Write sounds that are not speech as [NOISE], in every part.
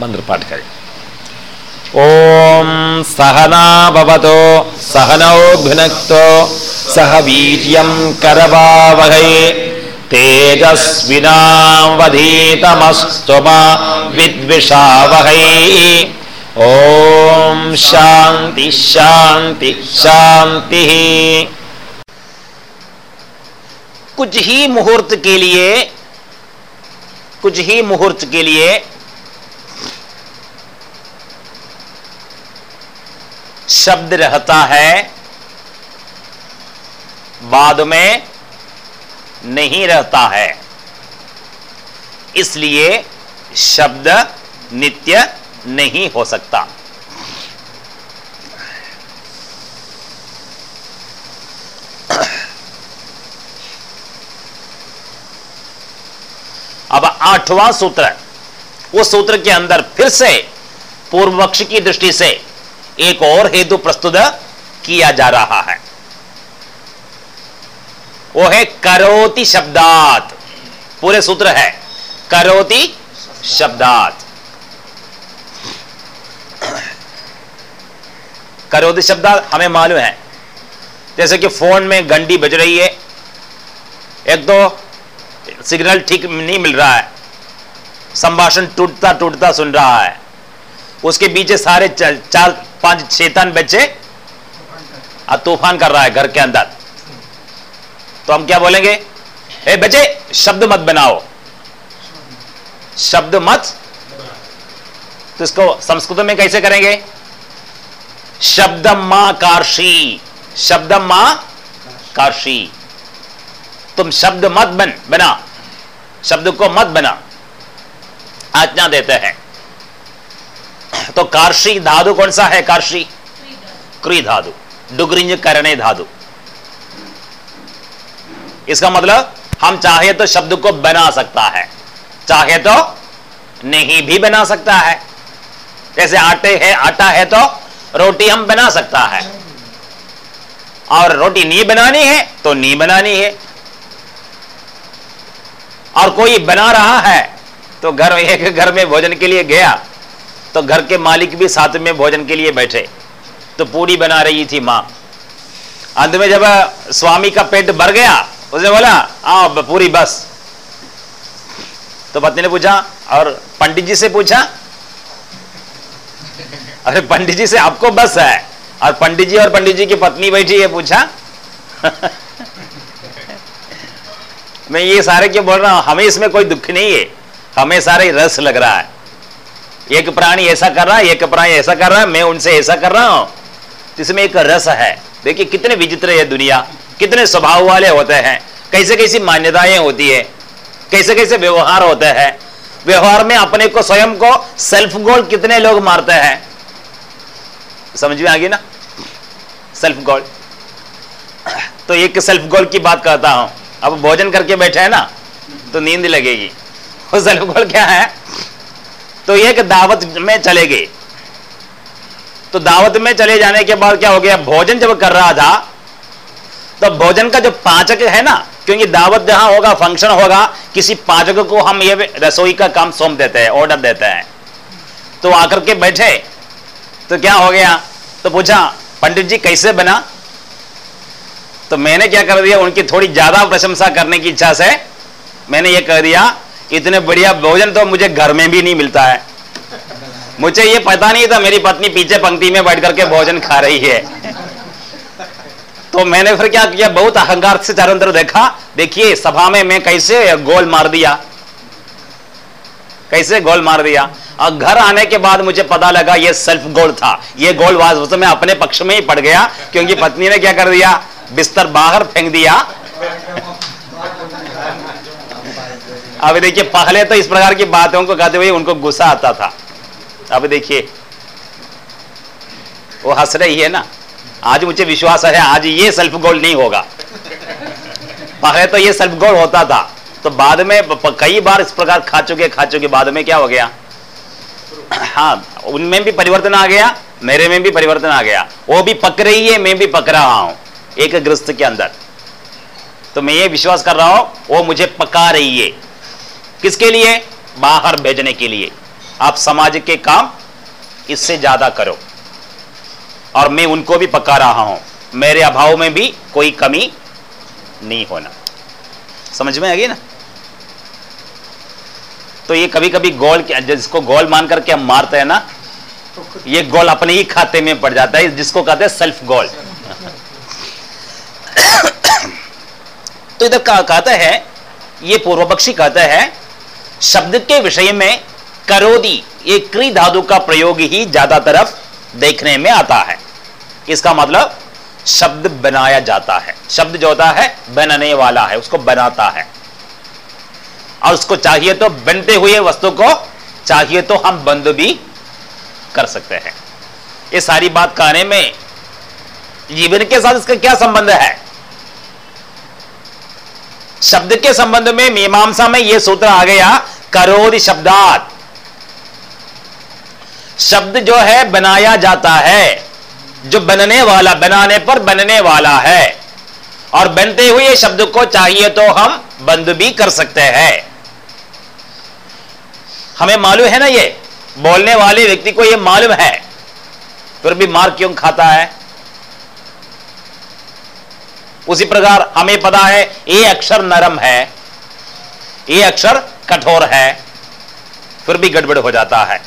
मंत्र पाठ करें ओम सहनावतो सहनौ भुनक्तो सह वीर्यं करवावहै, तेजस्विनावधीतमस्तु मा विद्विषावहै। ओम शांति शांति शांति। कुछ ही मुहूर्त के लिए, कुछ ही मुहूर्त के लिए शब्द रहता है, बाद में नहीं रहता है। इसलिए शब्द नित्य नहीं हो सकता। अब आठवां सूत्र, उस सूत्र के अंदर फिर से पूर्व पक्ष की दृष्टि से एक और हेतु प्रस्तुत किया जा रहा है। वो है करोति शब्दात। पूरे सूत्र है। करोति शब्दात। करोति शब्दात हमें मालूम है। जैसे कि फ़ोन में घंटी बज रही है। एक तो सिग्नल ठीक नहीं मिल रहा है। संभाषण टूटता टूटता सुन रहा है। उसके पीछे सारे चार पाँच छेतन बच्चे और तूफ़ान कर रहा है घर के अंदर। तो हम क्या बोलेंगे? ए बच्चे, शब्द मत बनाओ। शब्द मत तो इसको संस्कृत में कैसे करेंगे? शब्द माँ कार्शी शब्द माँ कार्शी तुम शब्द मत बन, बना। शब्द को मत बना। आज्ञा देते हैं। तो कार्शी धातु कौन सा है? कार्शी। क्री धातु। डुगरिंज करने धातु। इसका मतलब हम चाहे तो शब्द को बना सकता है, चाहे तो नहीं भी बना सकता है। जैसे आटे है, आटा है तो रोटी हम बना सकता है। और रोटी नहीं बनानी है तो नहीं बनानी है। और कोई बना रहा है तो घर एक घर में भोजन के लिए गया तो घर के मालिक भी साथ में भोजन के लिए बैठे। तो पूरी बना रही थी माँ। अंत में जब स्वामी का पेट भर गया, उसने बोला, आओ पूरी बस। तो पत्नी ने पूछा, और पंडित जी से पूछा? [LAUGHS] अरे, पंडित जी से आपको बस है। और पंडित जी और पंडित जी की पत्नी बैठी है, पूछा। [LAUGHS] मैं ये सारे क्यों बोल रहा हूँ? हमें इसमें कोई दुख नहीं है। हमें सारे रस लग रहा है। एक प्राणी ऐसा कर रहा है एक प्राणी ऐसा कर रहा है मैं उनसे ऐसा कर रहा हूँ। इसमें एक रस है। देखिए, कितने विचित्र है दुनिया, कितने स्वभाव वाले होते हैं। कैसे कैसी मान्यताएँ होती है कैसे कैसे व्यवहार होते हैं। व्यवहार में अपने को, स्वयं को सेल्फ गोल कितने लोग मारते हैं? समझ में आ गई ना? सेल्फ गोल तो एक सेल्फ गोल की बात करता हूँ। अब भोजन करके बैठे हैं ना तो नींद लगेगी। वो सेल्फ गोल क्या है? तो एक दावत में चले गए। तो दावत में चले जाने के बाद क्या हो गया? भोजन जब कर रहा था तो भोजन का जो पाचक है ना, क्योंकि दावत जहाँ होगा फ़ंक्शन होगा, किसी पाचक को हम ये रसोई का काम सौंप देते हैं ऑर्डर देते हैं। तो आकर के बैठे तो क्या हो गया? तो पूछा, पंडित जी कैसे बना? तो मैंने क्या कर दिया, उनकी थोड़ी ज़्यादा प्रशंसा करने की इच्छा से मैंने ये कह दिया इतने बढ़िया भोजन तो मुझे घर में भी नहीं मिलता है। मुझे ये पता नहीं था मेरी पत्नी पीछे पंक्ति में बैठ करके भोजन खा रही है। तो मैंने फिर क्या किया, बहुत अहंकार से चारों तरफ़ देखा, देखिए, सभा में मैं कैसे गोल मार दिया। कैसे गोल मार दिया। और घर आने के बाद मुझे पता लगा ये सेल्फ गोल था। ये गोल वास्तव में अपने पक्ष में ही पड़ गया, क्योंकि पत्नी ने क्या कर दिया, बिस्तर बाहर फेंक दिया। अब देखिए, पहले तो इस प्रकार की बातों को कहते हुए उनको गुस्सा आता था। अब देखिए, वो हंस रही है ना? आज मुझे विश्वास है, आज ये सेल्फ गोल नहीं होगा। पहले तो ये सेल्फ गोल होता था। तो बाद में कई बार इस प्रकार खा चुके खा चुके, बाद में क्या हो गया? हाँ उनमें भी परिवर्तन आ गया, मेरे में भी परिवर्तन आ गया। वो भी पक रही है, मैं भी पक रहा हूँ, एक ग्रस्त के अंदर। तो मैं ये विश्वास कर रहा हूँ, वो मुझे पका रही है। किसके लिए? बाहर भेजने के लिए। आप समाज के काम इससे ज़्यादा करो। और मैं उनको भी पका रहा हूँ। मेरे अभाव में भी कोई कमी नहीं होना। समझ में आ गई ना? तो ये कभी कभी गोल जिसको गोल मान करके हम मारते हैं ना, ये गोल अपने ही खाते में पड़ जाता है, जिसको कहते हैं सेल्फ गोल [COUGHS] तो इधर कहता है, ये पूर्व पक्षी कहता है शब्द के विषय में करोदी, ये क्री धातु का प्रयोग ही ज़्यादा तरफ़ देखने में आता है। इसका मतलब शब्द बनाया जाता है। शब्द जो होता है, बनने वाला है, उसको बनाता है। और उसको चाहिए तो बनते हुए वस्तु को चाहिए तो हम बंद भी कर सकते हैं। ये सारी बात कहने में जीवन के साथ इसका क्या संबंध है? शब्द के संबंध में मीमांसा में यह सूत्र आ गया करोधि शब्दात। शब्द जो है, बनाया जाता है। जो बनने वाला, बनाने पर बनने वाला है। और बनते हुए शब्द को चाहिए तो हम बंद भी कर सकते हैं। हमें मालूम है ना ये? बोलने वाले व्यक्ति को ये मालूम है। फिर भी मार क्यों खाता है? उसी प्रकार हमें पता है ये अक्षर नरम है ये अक्षर कठोर है, फिर भी गड़बड़ हो जाता है।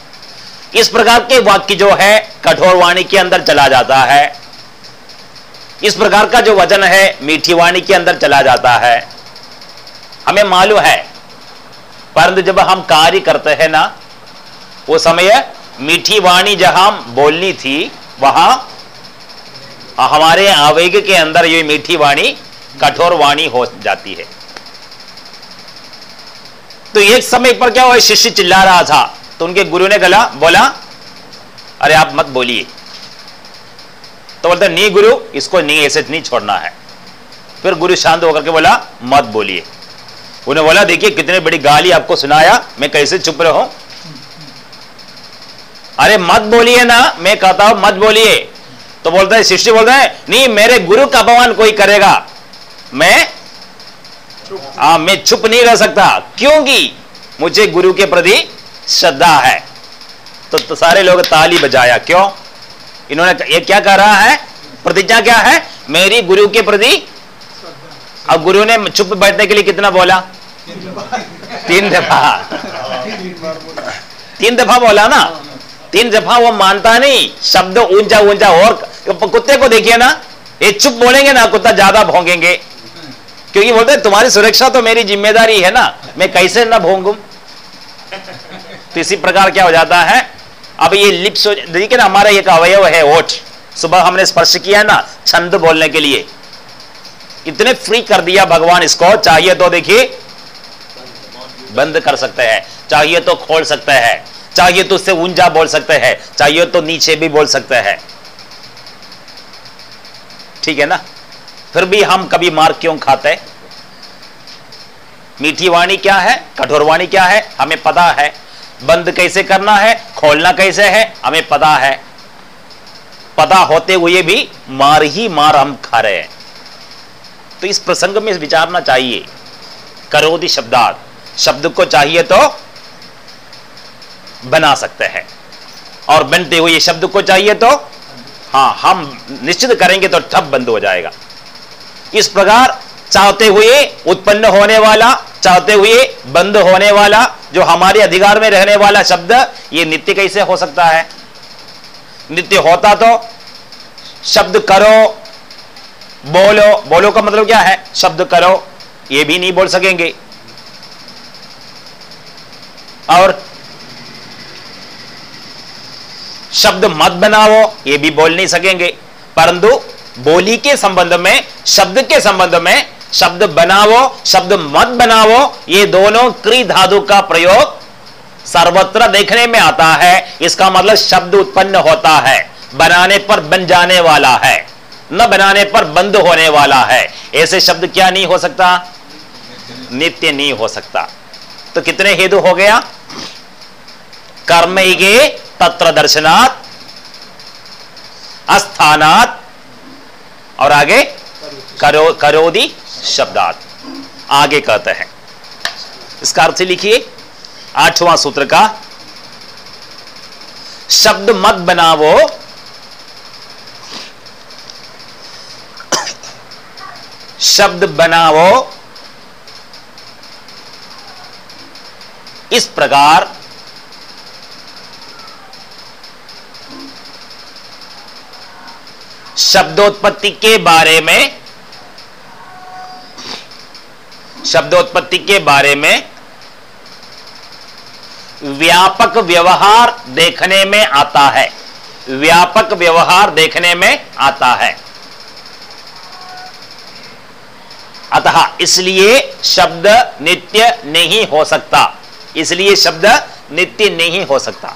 इस प्रकार के वाक्य जो है, कठोर वाणी के अंदर चला जाता है। इस प्रकार का जो वज़न है, मीठी वाणी के अंदर चला जाता है। हमें मालूम है, परंतु जब हम कार्य करते हैं ना, वो समय मीठी वाणी जहाँ बोलनी थी, वहाँ हमारे आवेग के अंदर ये मीठी वाणी, कठोर वाणी हो जाती है। तो एक समय पर क्या हुआ शिष्य चिल्ला रहा था। तो उनके गुरु ने गला बोला, अरे, आप मत बोलिए। तो बोलते नहीं गुरु, इसको नहीं ऐसे नहीं छोड़ना है। फिर गुरु शांत होकर के बोला, मत बोलिए। उन्हें बोला, देखिए, कितनी बड़ी गाली आपको सुनाया, मैं कैसे चुप रहा? हूँ अरे, मत बोलिए ना, मैं कहता हूँ, मत बोलिए। तो बोलता है शिष्य बोलता है नहीं मेरे गुरु का अपमान कोई करेगा। मैं आ, हाँ, मैं चुप नहीं रह सकता। क्योंकि मुझे गुरु के प्रति श्रद्धा है। तो, तो सारे लोग ताली बजाया। क्यों? इन्होंने ये क्या कह रहा है? प्रतिज्ञा क्या है? मेरी गुरु के प्रति? अब गुरु ने चुप बैठने के लिए कितना बोला? तीन दफ़ा। तीन दफ़ा। बोला ना? तीन दफ़ा वो मानता नहीं। शब्द ऊँचा ऊँचा और कुत्ते को देखिए ना, ये चुप बोलेंगे ना, कुत्ता ज़्यादा भोंगेंगे। क्योंकि बोलते तुम्हारी सुरक्षा तो मेरी ज़िम्मेदारी है ना, मैं कैसे ना भोंगू? तो इसी प्रकार क्या हो जाता है, अब ये लिप्स देखिए ना, हमारा एक अवयव है ओठ। सुबह हमने स्पर्श किया ना, छंद बोलने के लिए। इतने फ्री कर दिया भगवान इसको, चाहिए तो देखिए, बंद कर सकते हैं। चाहिए तो खोल सकते हैं। चाहिए तो उससे ऊँचा बोल सकते हैं। चाहिए तो नीचे भी बोल सकते हैं। ठीक है ना? फिर भी हम कभी मार क्यों खाते? मीठी वाणी क्या है? कठोर वाणी क्या है? हमें पता है। बंद कैसे करना है? खोलना कैसे है? हमें पता है। पता होते हुए भी मार ही मार हम खा रहे हैं। तो इस प्रसंग में विचारना चाहिए। करोदी शब्दार्थ। शब्द को चाहिए तो बना सकते हैं। और बनते हुए शब्द को चाहिए तो हाँ हम निश्चित करेंगे तो ठप बंद हो जाएगा। इस प्रकार चाहते हुए उत्पन्न होने वाला, चाहते हुए बंद होने वाला, जो हमारे अधिकार में रहने वाला शब्द, ये नित्य कैसे हो सकता है? नित्य होता तो शब्द करो, बोलो। बोलो का मतलब क्या है? शब्द करो, ये भी नहीं बोल सकेंगे। और शब्द मत बनाओ, ये भी बोल नहीं सकेंगे। परंतु बोली के संबंध में, शब्द के संबंध में शब्द बनाओ, शब्द मत बनाओ, ये दोनों क्री धातु का प्रयोग सर्वत्र देखने में आता है। इसका मतलब शब्द उत्पन्न होता है, बनाने पर बन जाने वाला है, न बनाने पर बंद होने वाला है। ऐसे शब्द क्या नहीं हो सकता? नित्य नहीं हो सकता। तो कितने हेतु हो गया? कर्म तत्र दर्शनात्, अस्थानात, और आगे करो करोदी शब्दात। आगे कहते हैं। इसका अर्थ लिखिए, आठवां सूत्र का, शब्द मत बनावो। शब्द बनावो। इस प्रकार शब्दोत्पत्ति के बारे में, शब्दोत्पत्ति के बारे में व्यापक व्यवहार देखने में आता है। व्यापक व्यवहार देखने में आता है। अतः इसलिए शब्द नित्य नहीं हो सकता। इसलिए शब्द नित्य नहीं हो सकता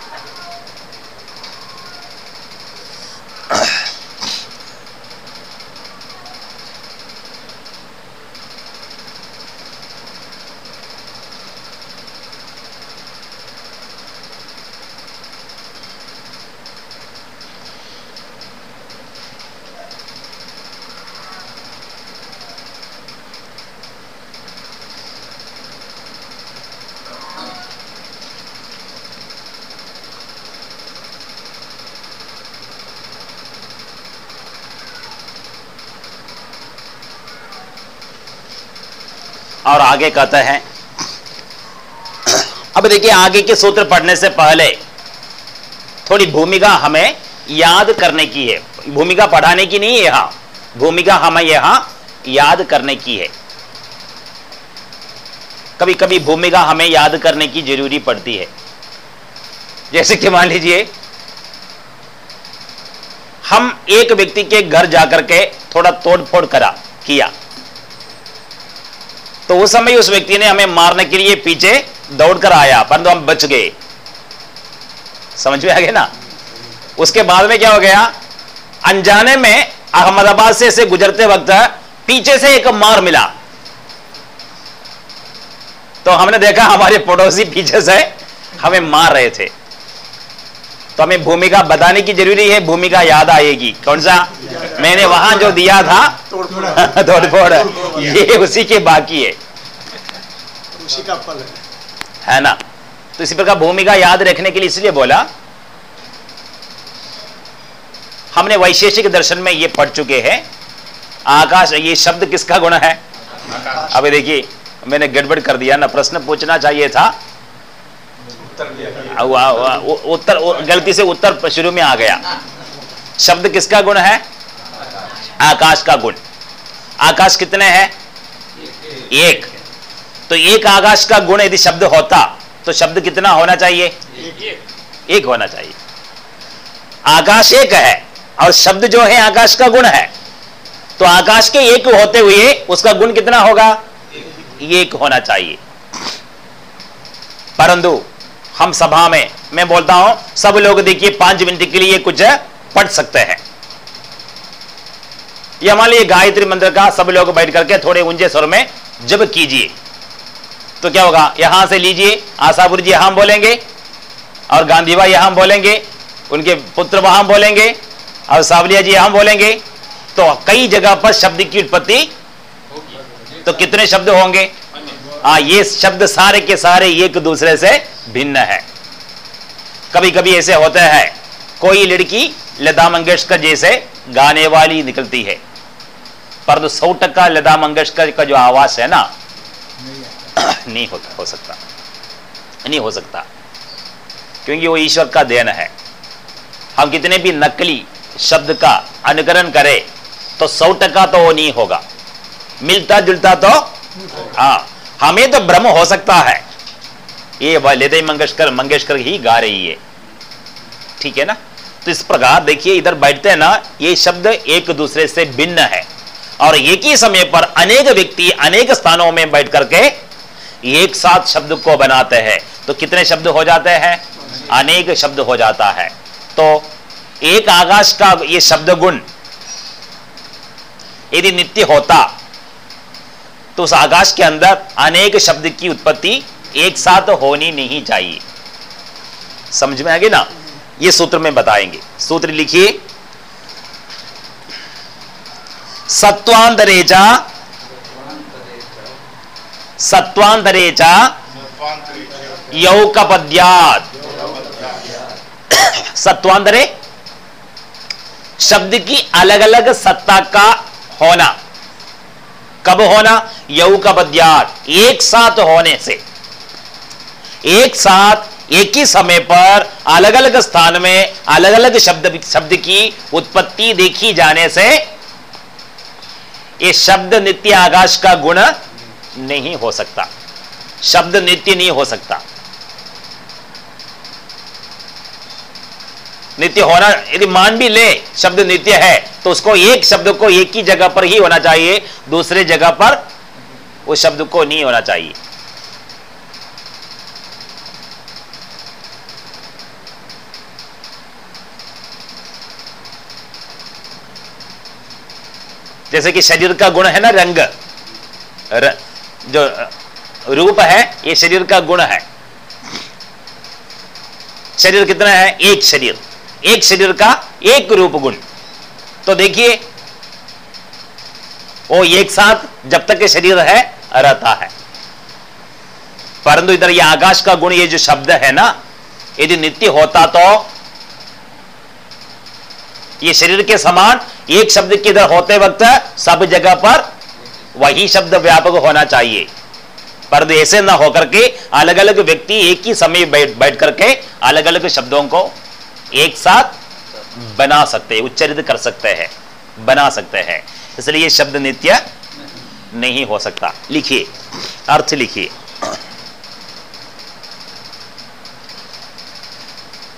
और आगे कहते हैं, अब देखिए आगे के सूत्र पढ़ने से पहले थोड़ी भूमिका हमें याद करने की है। भूमिका पढ़ाने की नहीं यहाँ, भूमिका हमें यहाँ याद करने की है। कभी कभी भूमिका हमें याद करने की ज़रूरी पड़ती है। जैसे कि मान लीजिए, हम एक व्यक्ति के घर जाकर के थोड़ा तोड़फोड़ करा, किया। तो उस समय उस व्यक्ति ने हमें मारने के लिए पीछे दौड़कर आया परंतु हम बच गए। समझ में आ गया ना? उसके बाद में क्या हो गया? अनजाने में अहमदाबाद से से गुजरते वक्त पीछे से एक मार मिला। तो हमने देखा हमारे पड़ोसी पीछे से हमें मार रहे थे। तो हमें भूमिका बताने की ज़रूरी है भूमिका याद आएगी। कौन सा? मैंने वहाँ जो दिया था तोड़ फोड़ [LAUGHS] ये उसी के बाकी है। उसी का फल है। है ना? तो इसी प्रकार भूमिका याद रखने के लिए इसलिए बोला हमने वैशेषिक दर्शन में ये पढ़ चुके हैं। आकाश ये शब्द किसका गुण है? अभी देखिए मैंने गड़बड़ कर दिया ना प्रश्न पूछना चाहिए था। उत्तर गलती से उत्तर शुरू में आ गया। शब्द किसका गुण है? आकाश का गुण। आकाश कितने हैं? एक। तो एक आकाश का गुण यदि शब्द होता तो शब्द कितना होना चाहिए? एक होना चाहिए। आकाश एक है, और शब्द जो है आकाश का गुण है। तो आकाश के एक होते हुए उसका गुण कितना होगा? एक होना चाहिए। परंतु हम सभा में, मैं बोलता हूँ, सब लोग देखिए, पाँच मिनट के लिए कुछ पढ़ सकते हैं। ये हमारे लिए गायत्री मंत्र का सब लोग बैठ करके थोड़े ऊँचे स्वर में जब कीजिए। तो क्या होगा? यहाँ से लीजिए आशापुर जी यहाँ बोलेंगे, और गांधी भाई यहाँ बोलेंगे, उनके पुत्र वहाँ बोलेंगे, और सावलिया जी यहाँ बोलेंगे। तो कई जगह पर शब्द की उत्पत्ति तो कितने शब्द होंगे? हाँ ये शब्द सारे के सारे एक दूसरे से भिन्न है। कभी कभी ऐसे होता है, कोई लड़की लता मंगेशकर जैसे गाने वाली निकलती है। पर तो सौ टक्का लता मंगेशकर का जो आवाज़ है ना [COUGHS] नहीं हो, हो सकता। नहीं हो सकता। क्योंकि वो ईश्वर का देन है। हम कितने भी नकली शब्द का अनुकरण करें तो सौ टका तो वो नहीं होगा। मिलता जुलता तो हाँ हमें तो भ्रम हो सकता है। ये लता मंगेशकर मंगेशकर ही गा रही है। ठीक है ना? तो इस प्रकार देखिए इधर बैठते हैं ना ये शब्द एक दूसरे से भिन्न है। और एक ही समय पर अनेक व्यक्ति अनेक स्थानों में बैठ करके एक साथ शब्द को बनाते हैं तो कितने शब्द हो जाते हैं? अनेक शब्द हो जाता है। तो एक आकाश का ये शब्द गुण यदि नित्य होता तो उस आकाश के अंदर अनेक शब्द की उत्पत्ति एक साथ होनी नहीं चाहिए। समझ में आ गई ना? ये सूत्र में बताएँगे। सूत्र लिखिए। सत्वांतरेचा सत्वांतरेचा यौकपद्यात। [COUGHS] सत्वांतरे शब्द की अलग अलग सत्ता का होना। कब होना? बद्यार एक साथ होने से। एक साथ, एक ही समय पर अलग अलग स्थान में अलग अलग शब्द शब्द की उत्पत्ति देखी जाने से ये शब्द नित्य आकाश का गुण नहीं हो सकता। शब्द नित्य नहीं हो सकता। नित्य होना यदि मान भी ले शब्द नित्य है तो उसको एक शब्द को एक ही जगह पर ही होना चाहिए दूसरे जगह पर उस शब्द को नहीं होना चाहिए। जैसे कि शरीर का गुण है ना रंग। र, जो रूप है, ये शरीर का गुण है। शरीर कितना है? एक शरीर। एक शरीर का एक रूप गुण। तो देखिए, वो एक साथ जब तक शरीर है, रहता है। परंतु इधर ये आकाश का गुण, ये जो शब्द है ना, यदि नित्य होता तो ये शरीर के समान एक शब्द के इधर होते वक्त सब जगह पर वही शब्द व्यापक होना चाहिए। पर ऐसे ना होकर के अलग अलग व्यक्ति एक ही समय बैठ बैठ करके अलग अलग शब्दों को एक साथ बना सकते हैं उच्चरित कर सकते हैं, बना सकते हैं। इसलिए शब्द नित्य नहीं हो सकता। लिखिए, अर्थ लिखिए।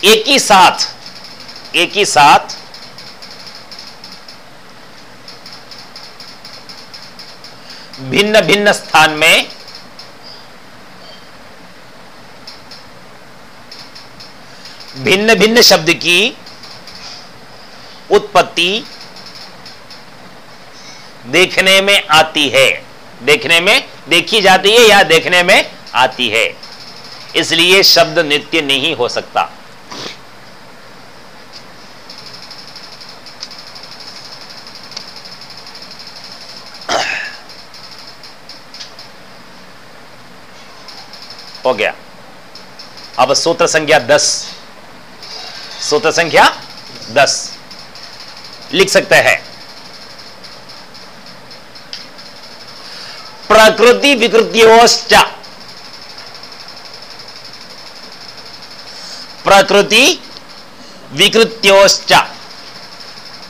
एक ही साथ, एक ही साथ भिन्न भिन्न स्थान में भिन्न भिन्न शब्द की उत्पत्ति देखने में आती है। देखने में देखी जाती है या देखने में आती है। इसलिए शब्द नित्य नहीं हो सकता। हो गया। अब सूत्र संख्या दस। सूत्र संख्या दस। लिख सकते हैं। प्रकृति विकृतियोश्च। प्रकृति विकृत्योश्च।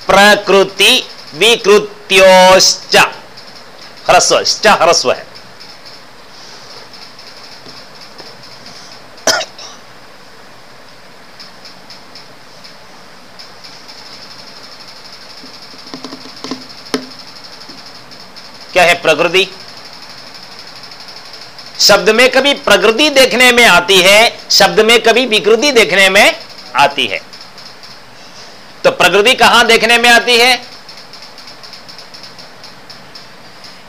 प्रकृति विकृत्योश्च। ह्रस्व ह्रस्व है। क्या है प्रकृति? शब्द में कभी प्रकृति देखने में आती है, शब्द में कभी विकृति देखने में आती है। तो प्रकृति कहाँ देखने में आती है?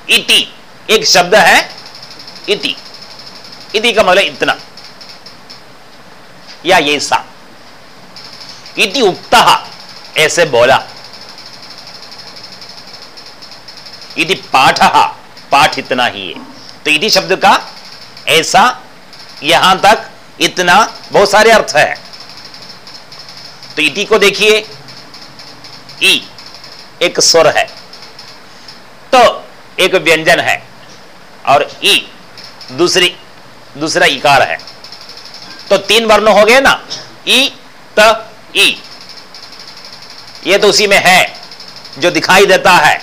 इति, एक शब्द है, इति। इति का मतलब इतना। या ये सा। इति उक्ता, ऐसे बोला। यदि पाठ पाठ इतना ही है। तो इति शब्द का ऐसा यहाँ तक इतना बहुत सारे अर्थ है। तो इति को देखिए, ई एक स्वर है तो एक व्यंजन है, और ई दूसरी, दूसरा इकार है। तो तीन वर्ण हो गए ना, ई, त, ई। ये तो उसी में है, जो दिखाई देता है।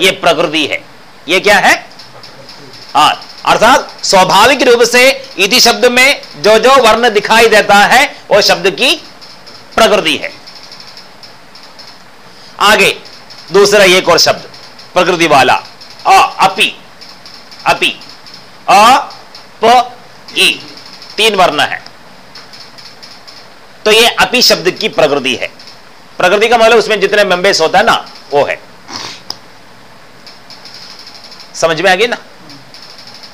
ये प्रकृति है। ये क्या है? हाँ अर्थात स्वाभाविक रूप से इति शब्द में जो जो वर्ण दिखाई देता है, वो शब्द की प्रकृति है। आगे, दूसरा एक और शब्द, प्रकृति वाला। अ, अपि अपि, अ, प ई तीन वर्ण है। तो ये अपि शब्द की प्रकृति है। प्रकृति का मतलब उसमें जितने मेंबेस होता है ना, वो है। समझ में आ गई ना?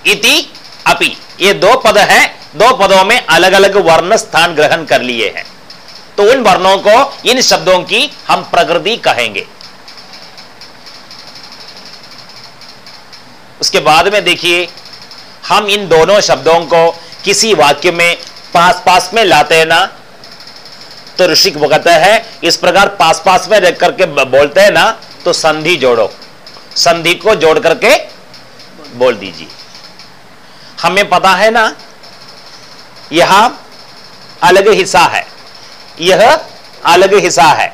इति अपि। ये दो पद है, दो पदों में अलग अलग वर्ण स्थान ग्रहण कर लिए हैं। तो उन वर्णों को, इन शब्दों की हम प्रकृति कहेंगे। उसके बाद में देखिए, हम इन दोनों शब्दों को किसी वाक्य में पास पास में लाते हैं ना? तो ऋषिक कहता है, इस प्रकार पास पास में रह करके बोलते हैं ना? तो संधि जोड़ो। संधि को जोड़ करके बोल दीजिए। हमें पता है ना, यह अलग हिस्सा है। यह अलग हिस्सा है।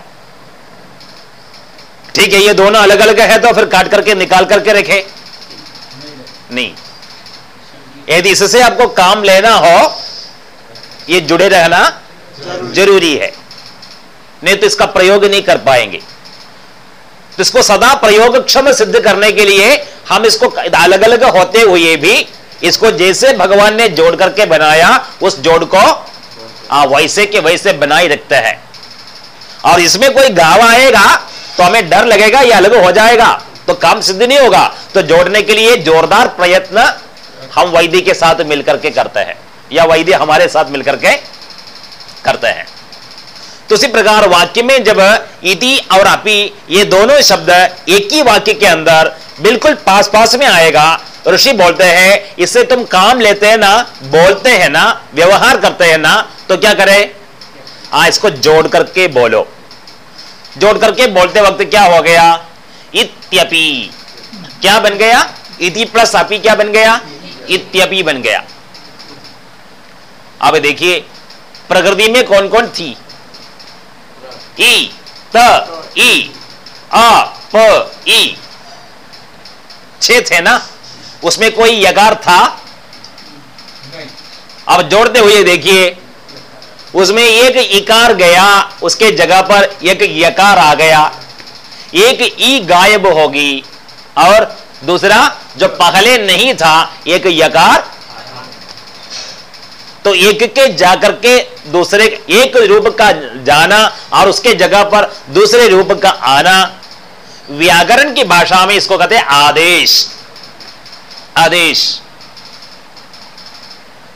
ठीक है, ये दोनों अलग अलग है तो फिर काट करके, निकाल करके रखे। नहीं। यदि इससे आपको काम लेना हो, ये जुड़े रहना ज़रूरी है। नहीं तो इसका प्रयोग नहीं कर पाएँगे। तो इसको सदा प्रयोग क्षम सिद्ध करने के लिए हम इसको अलग अलग होते हुए भी इसको जैसे भगवान ने जोड़ करके बनाया उस जोड़ को आ, वैसे के वैसे बनाई रखते हैं। और इसमें कोई गाव आएगा तो हमें डर लगेगा या अलग हो जाएगा तो काम सिद्ध नहीं होगा। तो जोड़ने के लिए जोरदार प्रयत्न हम वैद्य के साथ मिलकर के करते हैं या वैद्य हमारे साथ मिलकर के करते हैं। तो उसी प्रकार वाक्य में जब इति और अपि, ये दोनों शब्द एक ही वाक्य के अंदर बिल्कुल पास पास में आएगा, ऋषि बोलते हैं, इससे तुम काम लेते हैं ना, बोलते हैं ना, व्यवहार करते हैं ना तो क्या करें? आ, इसको जोड़ करके बोलो। जोड़ करके बोलते वक्त क्या हो गया? इत्यपि। क्या बन गया? इति प्लस अपि क्या बन गया? इत्यपि बन गया। अब देखिए, प्रकृति में कौन कौन थी? ई त ई आ प ई छे थे ना? उसमें कोई यकार था? अब जोड़ते हुए देखिए उसमें एक इकार गया उसके जगह पर एक यकार आ गया। एक ई गायब होगी और दूसरा जो पहले नहीं था एक यकार तो एक के जाकर के दूसरे, एक रूप का जाना और उसके जगह पर दूसरे रूप का आना। व्याकरण की भाषा में इसको कहते हैं आदेश। आदेश।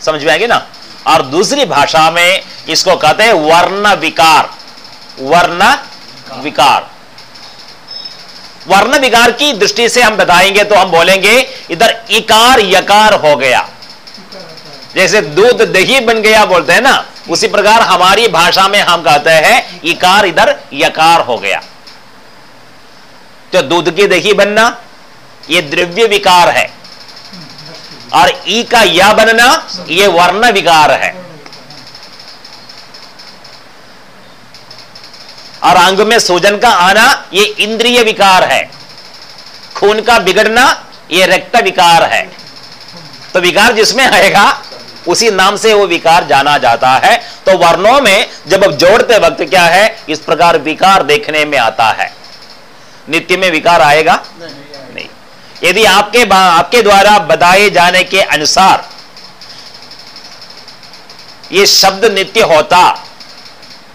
समझ में आएगी ना? और दूसरी भाषा में इसको कहते हैं वर्ण विकार। वर्ण विकार। वर्ण विकार की दृष्टि से हम बताएँगे तो हम बोलेंगे, इधर इकार यकार हो गया। जैसे दूध दही बन गया बोलते हैं ना, उसी प्रकार हमारी भाषा में हम कहते हैं, इकार इधर, यकार हो गया। तो दूध की दही बनना यह द्रव्य विकार है। और ई का या बनना यह वर्ण विकार है। और अंग में सूजन का आना यह इंद्रिय विकार है। खून का बिगड़ना यह रक्त विकार है। तो विकार जिसमें आएगा उसी नाम से वो विकार जाना जाता है। तो वर्णों में जब अब जोड़ते वक्त क्या है, इस प्रकार विकार देखने में आता है। नित्य में विकार आएगा? नहीं। यदि आपके आपके द्वारा बताए जाने के अनुसार ये शब्द नित्य होता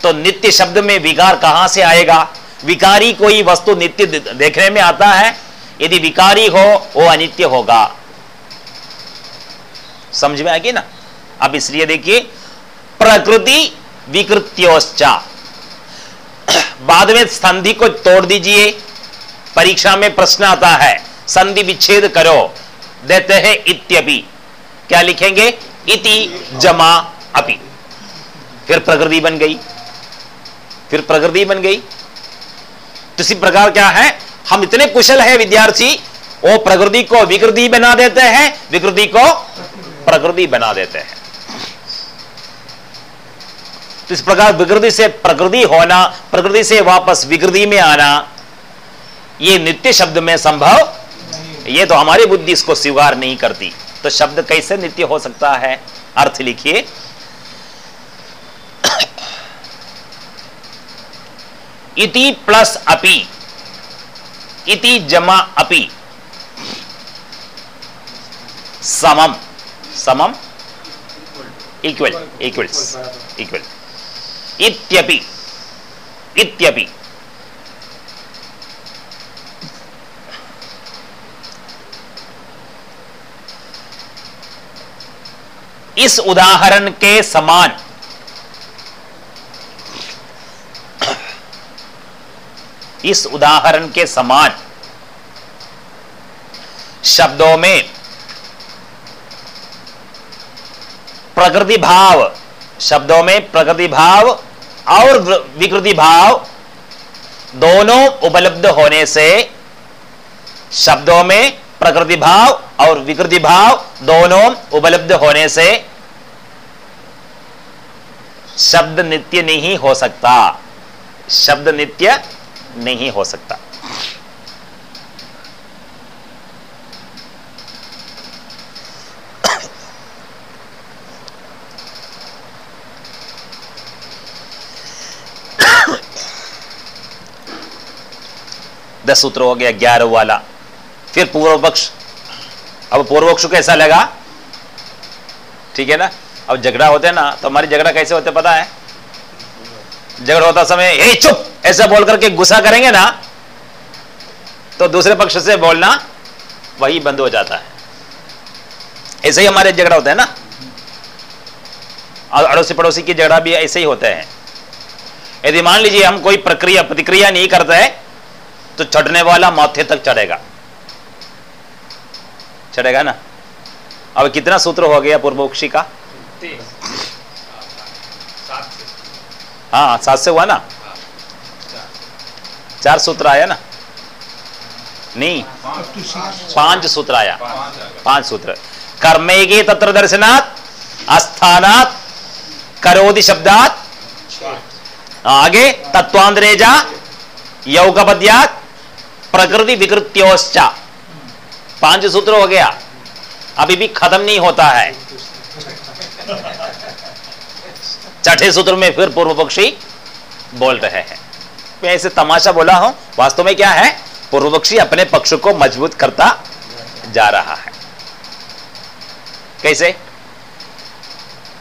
तो नित्य शब्द में विकार कहाँ से आएगा? विकारी कोई वस्तु नित्य देखने में आता है। यदि विकारी हो, वो अनित्य होगा। समझ में आएगी ना? अब इसलिए देखिए, प्रकृति विकृत्योश्चा। बाद में संधि को तोड़ दीजिए। परीक्षा में प्रश्न आता है, संधि विच्छेद करो। देते हैं इत्यपि। क्या लिखेंगे? इति जमा अपि। फिर प्रकृति बन गई। फिर प्रकृति बन गई। तो इसी प्रकार क्या है? हम इतने कुशल है विद्यार्थी, वो प्रकृति को विकृति बना देते हैं, विकृति को प्रकृति बना देते हैं। तो इस प्रकार विकृति से प्रकृति होना, प्रकृति से वापस विकृति में आना, ये नित्य शब्द में संभव ये तो हमारी बुद्धि इसको स्वीकार नहीं करती। तो शब्द कैसे नित्य हो सकता है? अर्थ लिखिए। [COUGHS] इति प्लस अपि। इति जमा अपि। समम। समम? इक्वल इक्वल्स इक्वल इत्यपि। इत्यपि। इस उदाहरण के समान। इस उदाहरण के समान। शब्दों में प्रकृति भाव शब्दों में प्रकृति भाव और विकृति भाव दोनों उपलब्ध होने से शब्दों में प्रकृति भाव और विकृति भाव दोनों उपलब्ध होने से शब्द नित्य नहीं हो सकता। शब्द नित्य नहीं हो सकता। दस सूत्र हो गया, ग्यारह वाला। फिर पूर्व पक्ष अब पूर्व पक्ष कैसा लगा? ठीक है ना? अब झगड़ा होते हैं ना तो हमारी झगड़ा कैसे होते पता है? झगड़ा होता समय, ए, चुप! ऐसा बोल करके गुस्सा करेंगे ना तो दूसरे पक्ष से बोलना वही बंद हो जाता है। ऐसे ही हमारे झगड़ा होता है ना। अड़ोसी पड़ोसी की झगड़ा भी ऐसे ही होते हैं। यदि मान लीजिए हम कोई प्रक्रिया, प्रतिक्रिया नहीं करते हैं तो चढ़ने वाला माथे तक चढ़ेगा। चढ़ेगा ना? अब कितना सूत्र हो गया पूर्वोक्षी का? हाँ सात से हुआ ना? चार सूत्र आया ना? नहीं। पाँच सूत्र आया। पाँच सूत्र। कर्मेगे तत्र दर्शनात् अस्थानात् करोति शब्दात आगे तत्वांतरेजा यौगपद्यात प्रकृति विकृत्योश्चा पाँच सूत्र हो गया। अभी भी खत्म नहीं होता है। छठे सूत्र में फिर पूर्व पक्षी बोल रहे हैं। मैं ऐसे तमाशा बोला हूँ। वास्तव में क्या है? पूर्व पक्षी अपने पक्ष को मज़बूत करता जा रहा है। कैसे?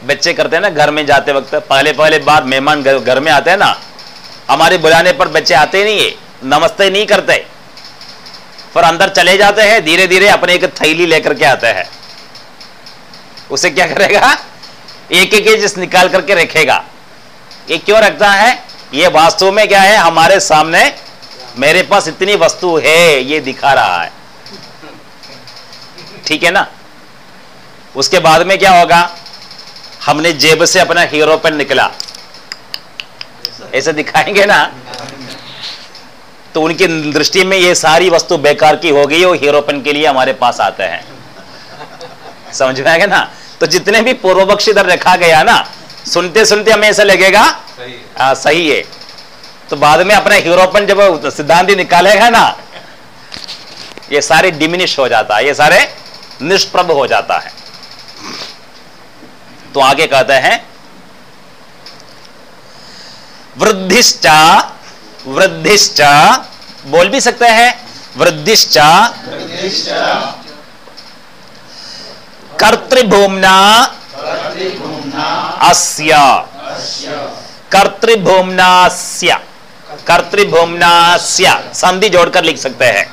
बच्चे करते हैं ना, घर में जाते वक्त पहले पहले बार मेहमान घर में आते हैं ना, हमारे बुलाने पर बच्चे आते नहीं है, नमस्ते नहीं करते। पर अंदर चले जाते हैं धीरे धीरे अपने एक थैली लेकर के आते हैं। उसे क्या करेगा? एक एक जिस निकाल करके रखेगा। ये क्यों रखता है? ये वास्तव में क्या है? हमारे सामने मेरे पास इतनी वस्तु है ये दिखा रहा है। ठीक है ना? उसके बाद में क्या होगा? हमने जेब से अपना हीरो पेन निकला। ऐसे दिखाएँगे ना? तो उनकी दृष्टि में ये सारी वस्तु बेकार की हो गई वो हीरोपन के लिए हमारे पास आते हैं। समझ में आएगा ना? तो जितने भी पूर्व पक्ष इधर रखा गया ना सुनते सुनते हमें ऐसा लगेगा सही है, सही है। तो बाद में अपना हीरोपन जब सिद्धांत निकालेगा ना ये सारे डिमिनिश हो जाता है ये सारे निष्प्रभ हो जाता है। तो आगे कहते हैं वृद्धिश्चा वृद्धिश्च, बोल भी सकते हैं, वृद्धिश्च। कर्तृभूमना अस्य। कर्तृभूमनास्य। संधि जोड़कर लिख सकते हैं।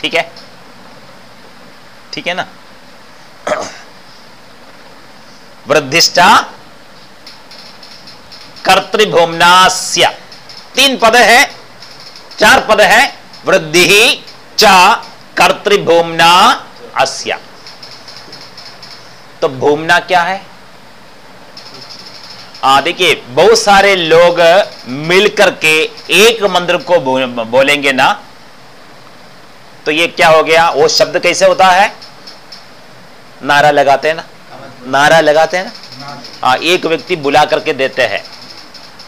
ठीक है? ठीक है ना? [COUGHS] वृद्धिष्ठा कर्तृभूमनास्य तीन पद है, चार पद है, वृद्धि च कर्तृभूमना अस्य। तो भूमना क्या है? देखिए, बहुत सारे लोग मिलकर के एक मंत्र को बोलेंगे ना तो ये क्या हो गया? वो शब्द कैसे होता है? नारा लगाते हैं ना? नारा लगाते हैं ना? हाँ एक व्यक्ति बुला करके देते हैं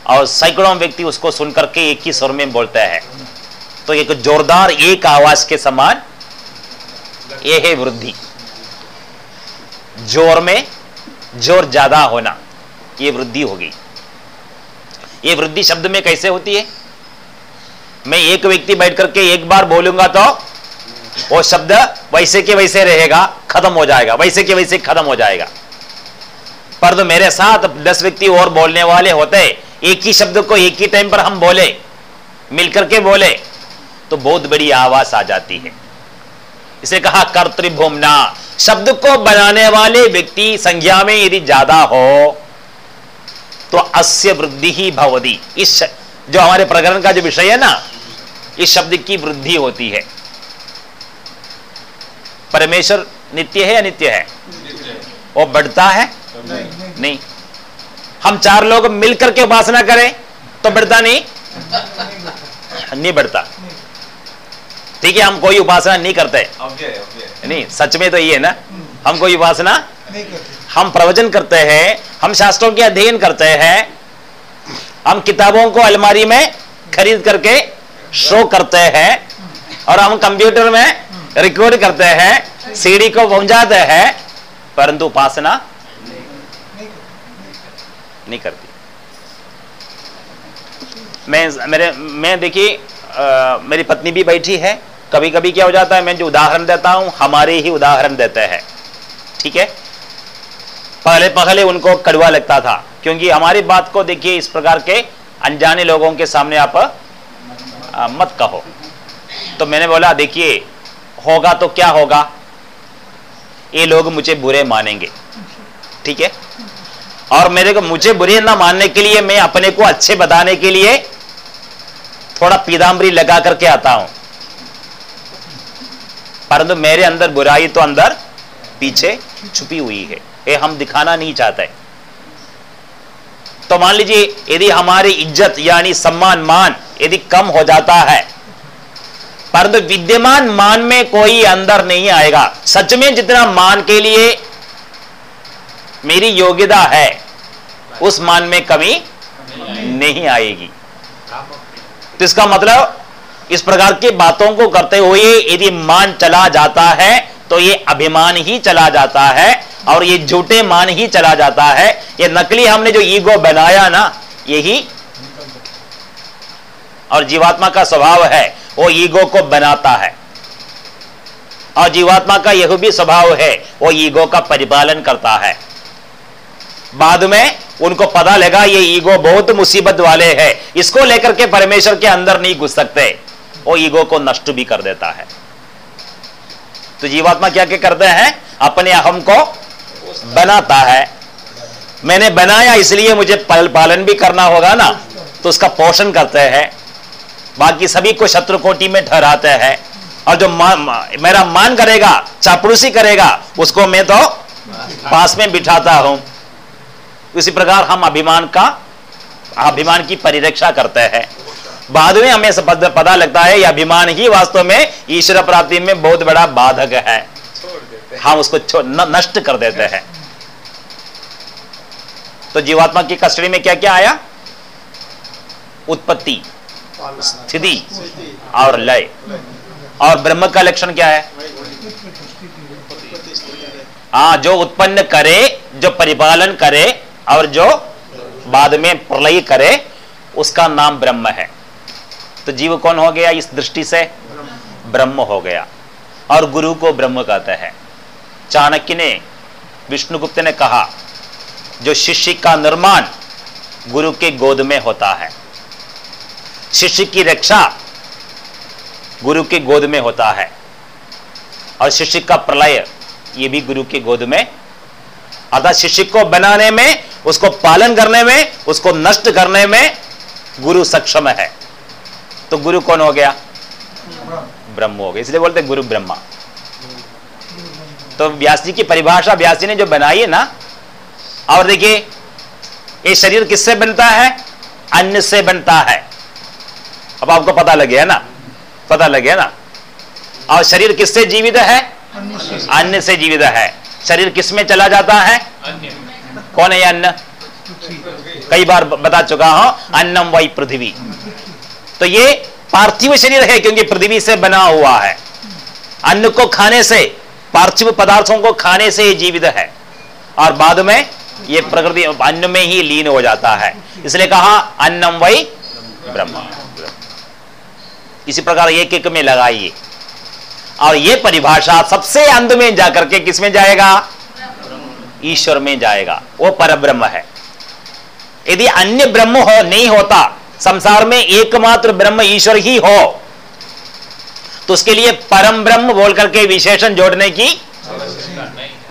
और सैकड़ों व्यक्ति उसको सुन करके एक ही स्वर में बोलते हैं। तो एक जोरदार एक आवाज़ के समान ये है वृद्धि। ज़ोर में ज़ोर ज़्यादा होना, ये वृद्धि होगी। ये वृद्धि शब्द में कैसे होती है? मैं एक व्यक्ति बैठ करके एक बार बोलूँगा तो वो शब्द वैसे के वैसे रहेगा, खत्म हो जाएगा। वैसे के वैसे खत्म हो जाएगा। पर तो मेरे साथ दस व्यक्ति और बोलने वाले होते। एक ही शब्द को एक ही टाइम पर हम बोले, मिलकर के बोले तो बहुत बड़ी आवाज़ आ जाती है। इसे कहा कर्तृभूमना। शब्द को बनाने वाले व्यक्ति संज्ञा में यदि ज़्यादा हो तो अस्य वृद्धि ही भवदी इस जो हमारे प्रकरण का जो विषय है ना, इस शब्द की वृद्धि होती है। परमेश्वर नित्य है या नित्य है? वो बढ़ता है? नहीं। नहीं हम चार लोग मिलकर के उपासना करें तो बढ़ता नहीं? नहीं बढ़ता। ठीक है, हम कोई उपासना नहीं करते। नहीं, सच में तो ये है ना, हम कोई उपासना हम प्रवचन करते हैं, हम शास्त्रों के अध्ययन करते हैं, हम किताबों को अलमारी में खरीद करके शो करते हैं, और हम कंप्यूटर में रिकॉर्ड करते हैं सीढ़ी को पहुंचाते हैं, परंतु उपासना नहीं करती। मैं, मेरे, मैं देखिए मेरी पत्नी भी बैठी है कभी कभी क्या हो जाता है, मैं जो उदाहरण देता हूँ, हमारे ही उदाहरण देते हैं, ठीक है? पहले पहले उनको कड़वा लगता था, क्योंकि हमारी बात को देखिए, इस प्रकार के अनजाने लोगों के सामने आप मत कहो। तो मैंने बोला, देखिए होगा तो क्या होगा? ये लोग मुझे बुरे मानेंगे। ठीक है? और मेरे को मुझे बुरे ना मानने के लिए, मैं अपने को अच्छे बताने के लिए थोड़ा पीदाम्बरी लगा करके आता हूँ। परंतु मेरे अंदर बुराई तो अंदर पीछे छुपी हुई है। ये हम दिखाना नहीं चाहते। तो मान लीजिए, यदि हमारी इज़्ज़त यानी सम्मान मान यदि कम हो जाता है परंतु विद्यमान मान में कोई अंदर नहीं आएगा। सच में जितना मान के लिए मेरी योग्यता है, उस मान में कमी नहीं आएगी। तो इसका मतलब इस प्रकार की बातों को करते हुए यदि मान चला जाता है तो ये अभिमान ही चला जाता है और ये झूठे मान ही चला जाता है। ये नकली हमने जो ईगो बनाया ना, यही और जीवात्मा का स्वभाव है। वो ईगो को बनाता है। और जीवात्मा का यह भी स्वभाव है, वो ईगो का परिपालन करता है। बाद में उनको पता लगा, ये ईगो बहुत मुसीबत वाले हैं। इसको लेकर के परमेश्वर के अंदर नहीं घुस सकते। वो ईगो को नष्ट भी कर देता है। तो जीवात्मा क्या क्या करते हैं? अपने अहम को बनाता है। मैंने बनाया, इसलिए मुझे पल, पालन भी करना होगा ना। तो उसका पोषण करते हैं। बाकी सभी को शत्रु कोटि में ठहराते हैं। और जो मा, मा, मेरा मान करेगा चापड़ूसी करेगा उसको मैं तो पास में बिठाता हूँ। इसी प्रकार हम अभिमान का अभिमान की परिरक्षा करते हैं। बाद में हमें पता लगता है यह अभिमान ही वास्तव में ईश्वर प्राप्ति में बहुत बड़ा बाधक है। हम उसको नष्ट कर देते हैं। तो जीवात्मा की कस्टडी में क्या क्या आया? उत्पत्ति। स्थिति और लय। और ब्रह्म का लक्षण क्या है? हाँ जो उत्पन्न करे, जो परिपालन करे और जो बाद में प्रलय करे, उसका नाम ब्रह्म है। तो जीव कौन हो गया इस दृष्टि से? ब्रह्म हो गया। और गुरु को ब्रह्म कहते हैं। चाणक्य ने, विष्णुगुप्त ने कहा, जो शिष्य का निर्माण गुरु के गोद में होता है शिष्य की रक्षा गुरु के गोद में होता है। और शिष्य का प्रलय, ये भी गुरु के गोद में। अतः शिष्य को बनाने में, उसको पालन करने में, उसको नष्ट करने में गुरु सक्षम है। तो गुरु कौन हो गया? ब्रह्म हो गया। इसलिए बोलते गुरु ब्रह्मा। तो व्यास जी की परिभाषा, व्यास जी ने जो बनाई है ना, और देखिए, ये शरीर किससे बनता है? अन्न से बनता है। अब आपको पता लग गया ना? पता लग गया ना? और शरीर किससे जीवित है? अन्न से जीवित है। शरीर किसमें चला जाता है? कौन है अन्न? कई बार बता चुका हूँ, अन्नम वही पृथ्वी। तो ये पार्थिव शरीर है क्योंकि पृथ्वी से बना हुआ है। अन्न को खाने से, पार्थिव पदार्थों को खाने से ही जीवित है। और बाद में ये प्रकृति अन्न में ही लीन हो जाता है। इसलिए कहा, अन्नम वही ब्रह्म। इसी प्रकार एक एक में लगाइए। और यह परिभाषा सबसे अंत में जाकर के किसमें जाएगा? ईश्वर में जाएगा। वो पर ब्रह्म है। यदि अन्य ब्रह्म हो, नहीं होता, संसार में एकमात्र ब्रह्म ईश्वर ही हो तो उसके लिए परम ब्रह्म बोल करके विशेषण जोड़ने की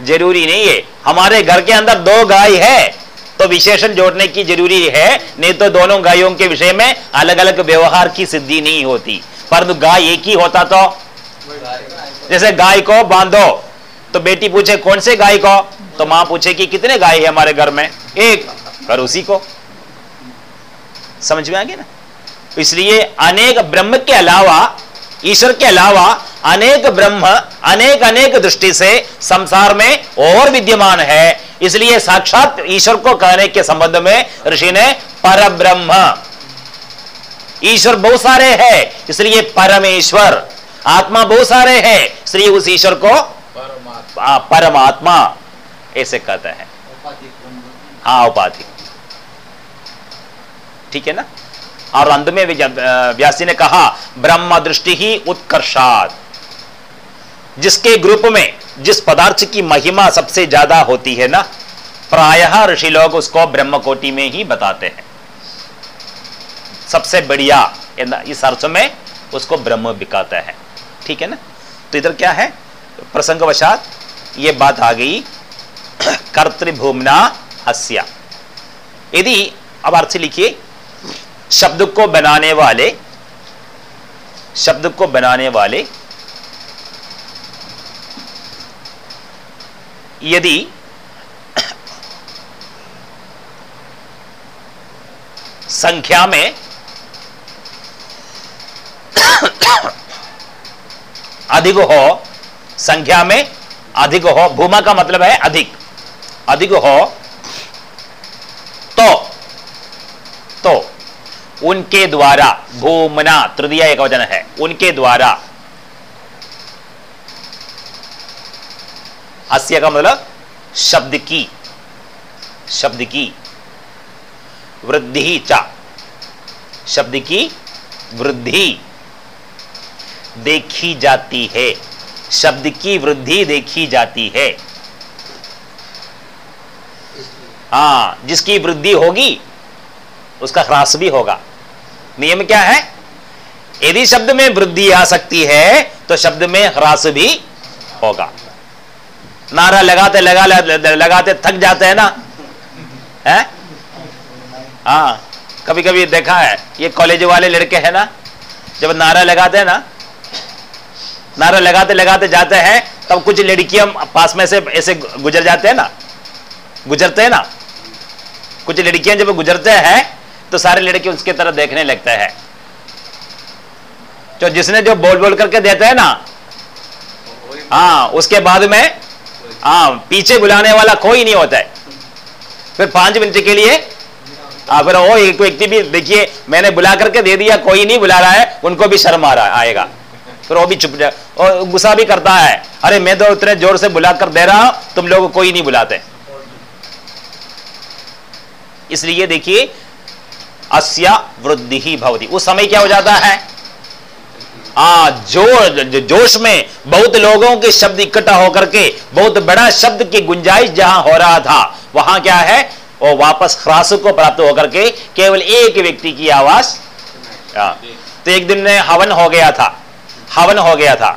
ज़रूरी नहीं है। हमारे घर के अंदर दो गाय है। तो विशेषण जोड़ने की ज़रूरी है, नहीं तो दोनों गायों के विषय में अलग अलग व्यवहार की सिद्धि नहीं होती। परंतु गाय एक ही होता तो? जैसे गाय को बांधो तो बेटी पूछे, कौन से गाय को? तो माँ पूछे कि, कितने गाय है हमारे घर में? एक। और उसी को। समझ में आ गया ना? इसलिए अनेक ब्रह्म के अलावा ईश्वर के अलावा अनेक ब्रह्म अनेक अनेक दृष्टि से संसार में और विद्यमान है। इसलिए साक्षात ईश्वर को कहने के संबंध में ऋषि ने पर ब्रह्म ईश्वर बहुत सारे हैं इसलिए परमेश्वर। आत्मा बहुत सारे हैं इसलिए उस ईश्वर को परमात्मा परमात्मा ऐसे कहते हैं? हाँ उपाधि। ठीक है ना? और अंत में व्यास ने कहा, ब्रह्म दृष्टि ही उत्कर्षात जिसके ग्रुप में, जिस पदार्थ की महिमा सबसे ज़्यादा होती है ना, प्रायः ऋषि लोग उसको ब्रह्म कोटि में ही बताते हैं। सबसे बढ़िया इस अर्थ में उसको ब्रह्म बिकाता है। ठीक है ना? तो इधर क्या है? प्रसंगवशात, ये बात आ गई [CLEARS THROAT] कर्तृभूमना हस्या यदि, अब अर्थ लिखिए शब्द को बनाने वाले, शब्द को बनाने वाले, यदि संख्या में अधिक हो, संख्या में अधिक हो, भूमा का मतलब है अधिक अधिक हो तो तो उनके द्वारा भूमना तृतीय एक वचन है, उनके द्वारा। हास्य का मतलब शब्द की शब्द की वृद्धि चा। शब्द की वृद्धि देखी जाती है, शब्द की वृद्धि देखी जाती है। हाँ जिसकी वृद्धि होगी उसका ह्रास भी होगा। नियम क्या है? यदि शब्द में वृद्धि आ सकती है तो शब्द में ह्रास भी होगा। नारा लगाते, लगा लगाते थक जाते हैं ना? है? हाँ कभी कभी देखा है, ये कॉलेज वाले लड़के हैं ना, जब नारा लगाते हैं ना, नारा लगाते लगाते जाते हैं, तब कुछ लड़कियाँ पास में से ऐसे गुजर जाते हैं ना? गुजरते हैं ना? कुछ लड़कियाँ जब गुजरते हैं तो सारे लड़के उसके तरफ़ देखने लगते हैं। तो जिसने जो बोल बोल करके देते हैं ना हाँ उसके बाद में हाँ पीछे बुलाने वाला कोई नहीं होता है। फिर पाँच मिनट के लिए हाँ फिर वो एक व्यक्ति भी, देखिए, मैंने बुला करके दे दिया, कोई नहीं बुला रहा है, उनको भी शर्म आ रहा, आएगा। फिर वो भी चुप जा, और गुस्सा भी करता है, अरे, मैं तो उतने ज़ोर से बुला कर दे रहा हूँ, तुम लोग कोई नहीं बुलाते। इसलिए देखिए अस्या वृद्धि ही भवती। उस समय क्या हो जाता है? आ, जो, जो जोश में बहुत लोगों के शब्द इकट्ठा होकर के बहुत बड़ा शब्द की गुंजाइश जहाँ हो रहा था वहाँ क्या है? वो वापस ह्रास को प्राप्त होकर के केवल एक व्यक्ति की आवाज़ तो एक दिन हवन हो गया था हवन हो गया था।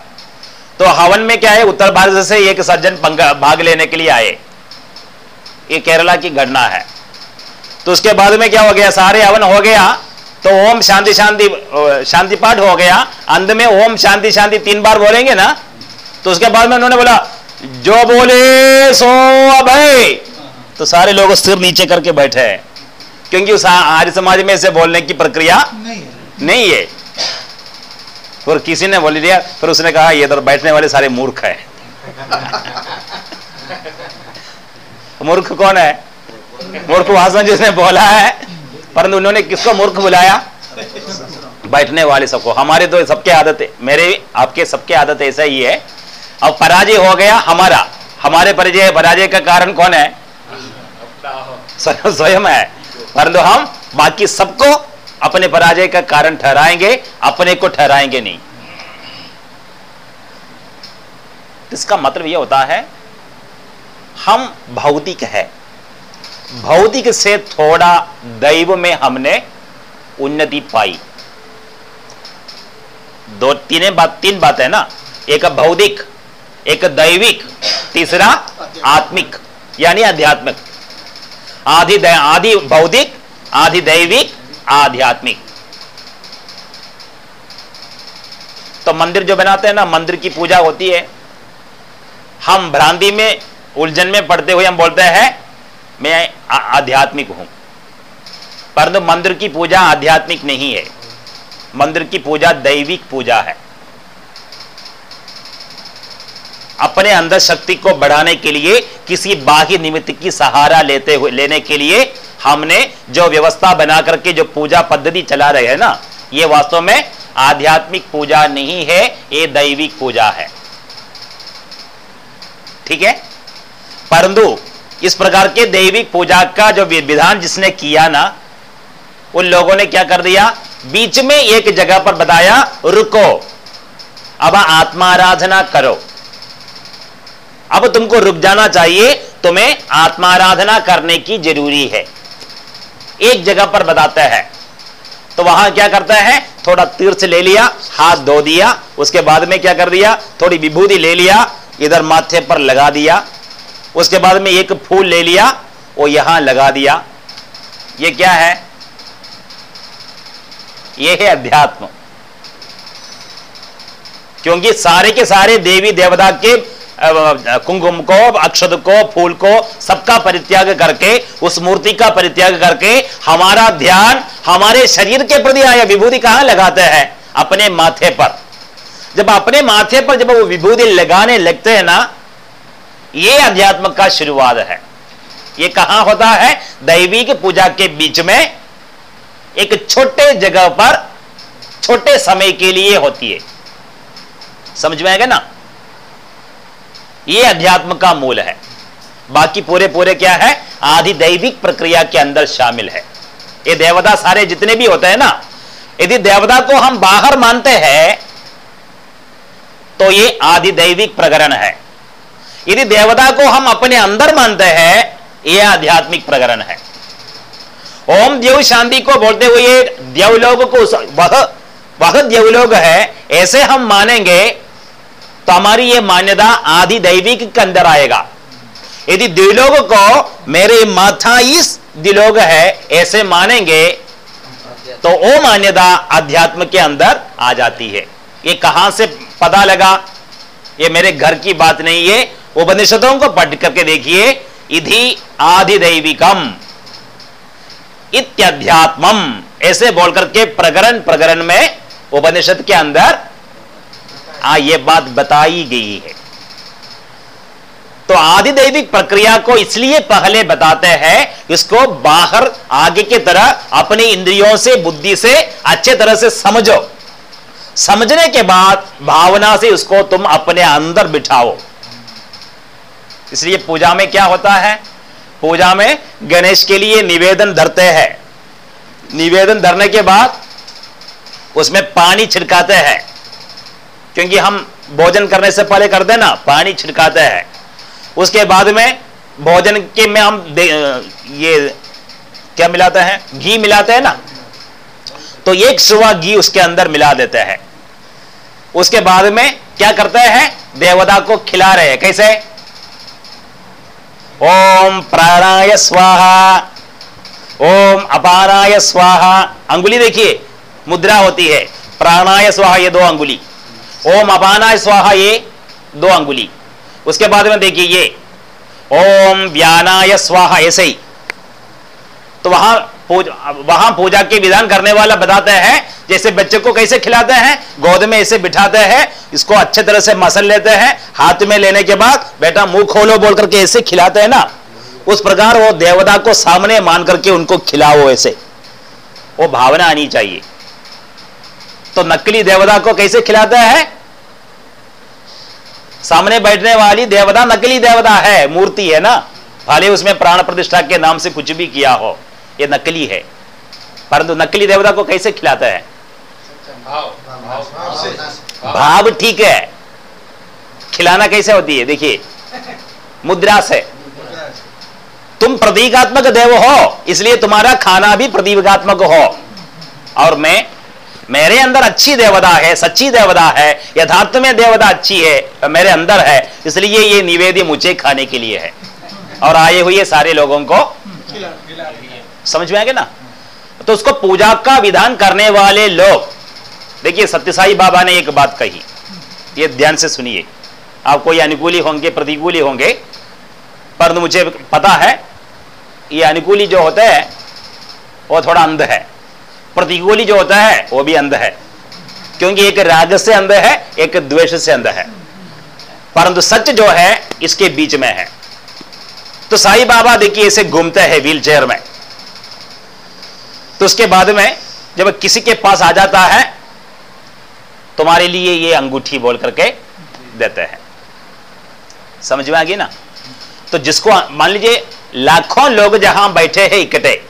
तो हवन में क्या है? उत्तर भारत से एक सज्जन भाग लेने के लिए आए। ये केरला की घटना है। तो उसके बाद में क्या हो गया? सारे हवन हो गया तो ओम शांति शांति शांति पाठ हो गया। अंत में ओम शांति शांति तीन बार बोलेंगे ना? तो उसके बाद में उन्होंने बोला जो बोले सो अभय। तो सारे लोग सिर नीचे करके बैठे हैं। क्योंकि उस आर्य समाज में ऐसे बोलने की प्रक्रिया नहीं है। नहीं है। और किसी ने बोल दिया फिर उसने कहा ये इधर बैठने वाले सारे मूर्ख है। [LAUGHS] मूर्ख कौन है? मूर्ख भाषण जिसने बोला है, परंतु उन्होंने किसको मूर्ख बुलाया? बैठने वाले सबको। हमारे तो सबके आदत है। मेरे, आपके सबके आदत ऐसा ही है। अब पराजय हो गया हमारा। हमारे परिचय पराजय का कारण कौन है? स्वयं स्वयं है। परंतु हम बाकी सबको अपने पराजय का कारण ठहराएँगे, अपने को ठहराएँगे नहीं। तो इसका मतलब यह होता है, हम भौतिक है। भौतिक से थोड़ा दैव में हमने उन्नति पाई। दो तीन बात तीन बात है ना? एक भौतिक, एक दैविक, तीसरा आत्मिक, यानी आध्यात्मिक। आधि आधि भौतिक, आदि दैविक, आध्यात्मिक। तो मंदिर जो बनाते हैं ना, मंदिर की पूजा होती है। हम भ्रांति में, उलझन में पड़ते हुए हम बोलते हैं मैं आध्यात्मिक हूँ। परंतु मंदिर की पूजा आध्यात्मिक नहीं है। मंदिर की पूजा दैविक पूजा है। अपने अंदर शक्ति को बढ़ाने के लिए, किसी बाह्य निमित्त की सहारा लेते हुए, लेने के लिए हमने जो व्यवस्था बना करके जो पूजा पद्धति चला रहे हैं ना, ये वास्तव में आध्यात्मिक पूजा नहीं है, ये दैविक पूजा है। ठीक है? परंतु इस प्रकार के दैविक पूजा का जो विधान जिसने किया ना, उन लोगों ने क्या कर दिया? बीच में एक जगह पर बताया, रुको, अब आत्माराधना करो। अब तुमको रुक जाना चाहिए, तुम्हें आत्माराधना करने की ज़रूरी है। एक जगह पर बताता है। तो वहाँ क्या करता है? थोड़ा तीर्थ ले लिया, हाथ धो दिया, उसके बाद में क्या कर दिया? थोड़ी विभूति ले लिया, इधर माथे पर लगा दिया उसके बाद में एक फूल ले लिया, वो यहाँ लगा दिया। ये क्या है? ये है अध्यात्म। क्योंकि सारे के सारे देवी देवता के कुंकुम को, अक्षत को, फूल को सबका परित्याग करके, उस मूर्ति का परित्याग करके हमारा ध्यान, हमारे शरीर के प्रति आया विभूति कहाँ लगाते हैं? अपने माथे पर। जब अपने माथे पर जब वो विभूति लगाने लगते हैं ना ये अध्यात्म का शुरुआत है। ये कहाँ होता है? दैविक पूजा के बीच में एक छोटे जगह पर, छोटे समय के लिए होती है। समझ में आएगा ना? ये अध्यात्म का मूल है। बाकी पूरे पूरे क्या है? आदि दैविक प्रक्रिया के अंदर शामिल है। ये देवता सारे जितने भी होते हैं ना, यदि देवता को हम बाहर मानते हैं तो ये आदि दैविक प्रकरण है। यदि देवता को हम अपने अंदर मानते हैं, यह आध्यात्मिक प्रकरण है। ओम देव शांति को बोलते हुए देवलोक को वह वह देवलोक है, ऐसे हम मानेंगे तो हमारी ये मान्यता आदि दैविक के अंदर आएगा। यदि दिलोग को, मेरे माथा इस दिलोग है, ऐसे मानेंगे तो वो मान्यता अध्यात्म के अंदर आ जाती है। ये कहाँ से पता लगा? ये मेरे घर की बात नहीं है उपनिषदों को पढ़ करके देखिए, इधि आधिदैविकम इत्यध्यात्मम, ऐसे बोल करके प्रकरण प्रकरण में उपनिषद के अंदर, आ, ये बात बताई गई है। तो आदिदैविक प्रक्रिया को इसलिए पहले बताते हैं, इसको बाहर, आगे की तरह, अपनी इंद्रियों से, बुद्धि से, अच्छे तरह से समझो। समझने के बाद भावना से उसको तुम अपने अंदर बिठाओ। इसलिए पूजा में क्या होता है? पूजा में गणेश के लिए निवेदन धरते हैं। निवेदन धरने के बाद उसमें पानी छिड़काते हैं। क्योंकि हम भोजन करने से पहले करते हैं ना पानी छिड़काते हैं। उसके बाद में भोजन के में हम ये क्या मिलाते हैं? घी मिलाते हैं ना? तो एक सुबह घी उसके अंदर मिला देते हैं। उसके बाद में क्या करते हैं? देवता को खिला रहे हैं। कैसे? ओम प्राणाय स्वाहा। ओम अपानाय स्वाहा। अंगुली देखिए, मुद्रा होती है। प्राणाय स्वाहा ये दो अंगुली। ओम अपानाय स्वाहा ये दो अंगुली। उसके बाद में देखिए ये। ओम व्यानाय स्वाहा ऐसे ही। तो वहाँ वहाँ पूजा के विधान करने वाला बताते हैं, जैसे बच्चे को कैसे खिलाते हैं, गोद में ऐसे बिठाते हैं, इसको अच्छे तरह से मसल लेते हैं, हाथ में लेने के बाद, बेटा मुँह खोलो बोल करके ऐसे खिलाते हैं ना, उस प्रकार वो देवता को सामने मान करके उनको खिलाओ ऐसे। वो भावना आनी चाहिए। तो नकली देवता को कैसे खिलाता है? सामने बैठने वाली देवता नकली देवता है, मूर्ति है ना, भले उसमें प्राण प्रतिष्ठा के नाम से कुछ भी किया हो। ये नकली है। परंतु नकली देवता को कैसे खिलाता है? भाव ठीक है। खिलाना कैसे होती है? देखिए मुद्रा से तुम प्रतीकात्मक देव हो, इसलिए तुम्हारा खाना भी प्रतीकात्मक हो। और मैं, मेरे अंदर अच्छी देवता है, सच्ची देवता है, यथार्थ में देवता अच्छी है मेरे अंदर है, इसलिए ये निवेद्य मुझे खाने के लिए है। और आए हुए सारे लोगों को समझ में आ गया ना? तो उसको पूजा का विधान करने वाले लोग, देखिए सत्यसाई बाबा ने एक बात कही, ये ध्यान से सुनिए। आप कोई अनुकूली होंगे, प्रतिकूली होंगे परंतु मुझे पता है, ये अनुकूली जो होता है, वो थोड़ा अंध है। प्रतिकूली जो होता है, वो भी अंध है। क्योंकि एक राग से अंध है, एक द्वेष से अंध है। परंतु सच जो है, इसके बीच में है। तो साई बाबा देखिए, इसे घूमते हैं व्हील चेयर में। तो उसके बाद में जब किसी के पास आ जाता है, तुम्हारे लिए ये अंगूठी बोल करके देते हैं। समझ में आ गई ना? तो जिसको, मान लीजिए, लाखों लोग जहाँ बैठे हैं इकट्ठे,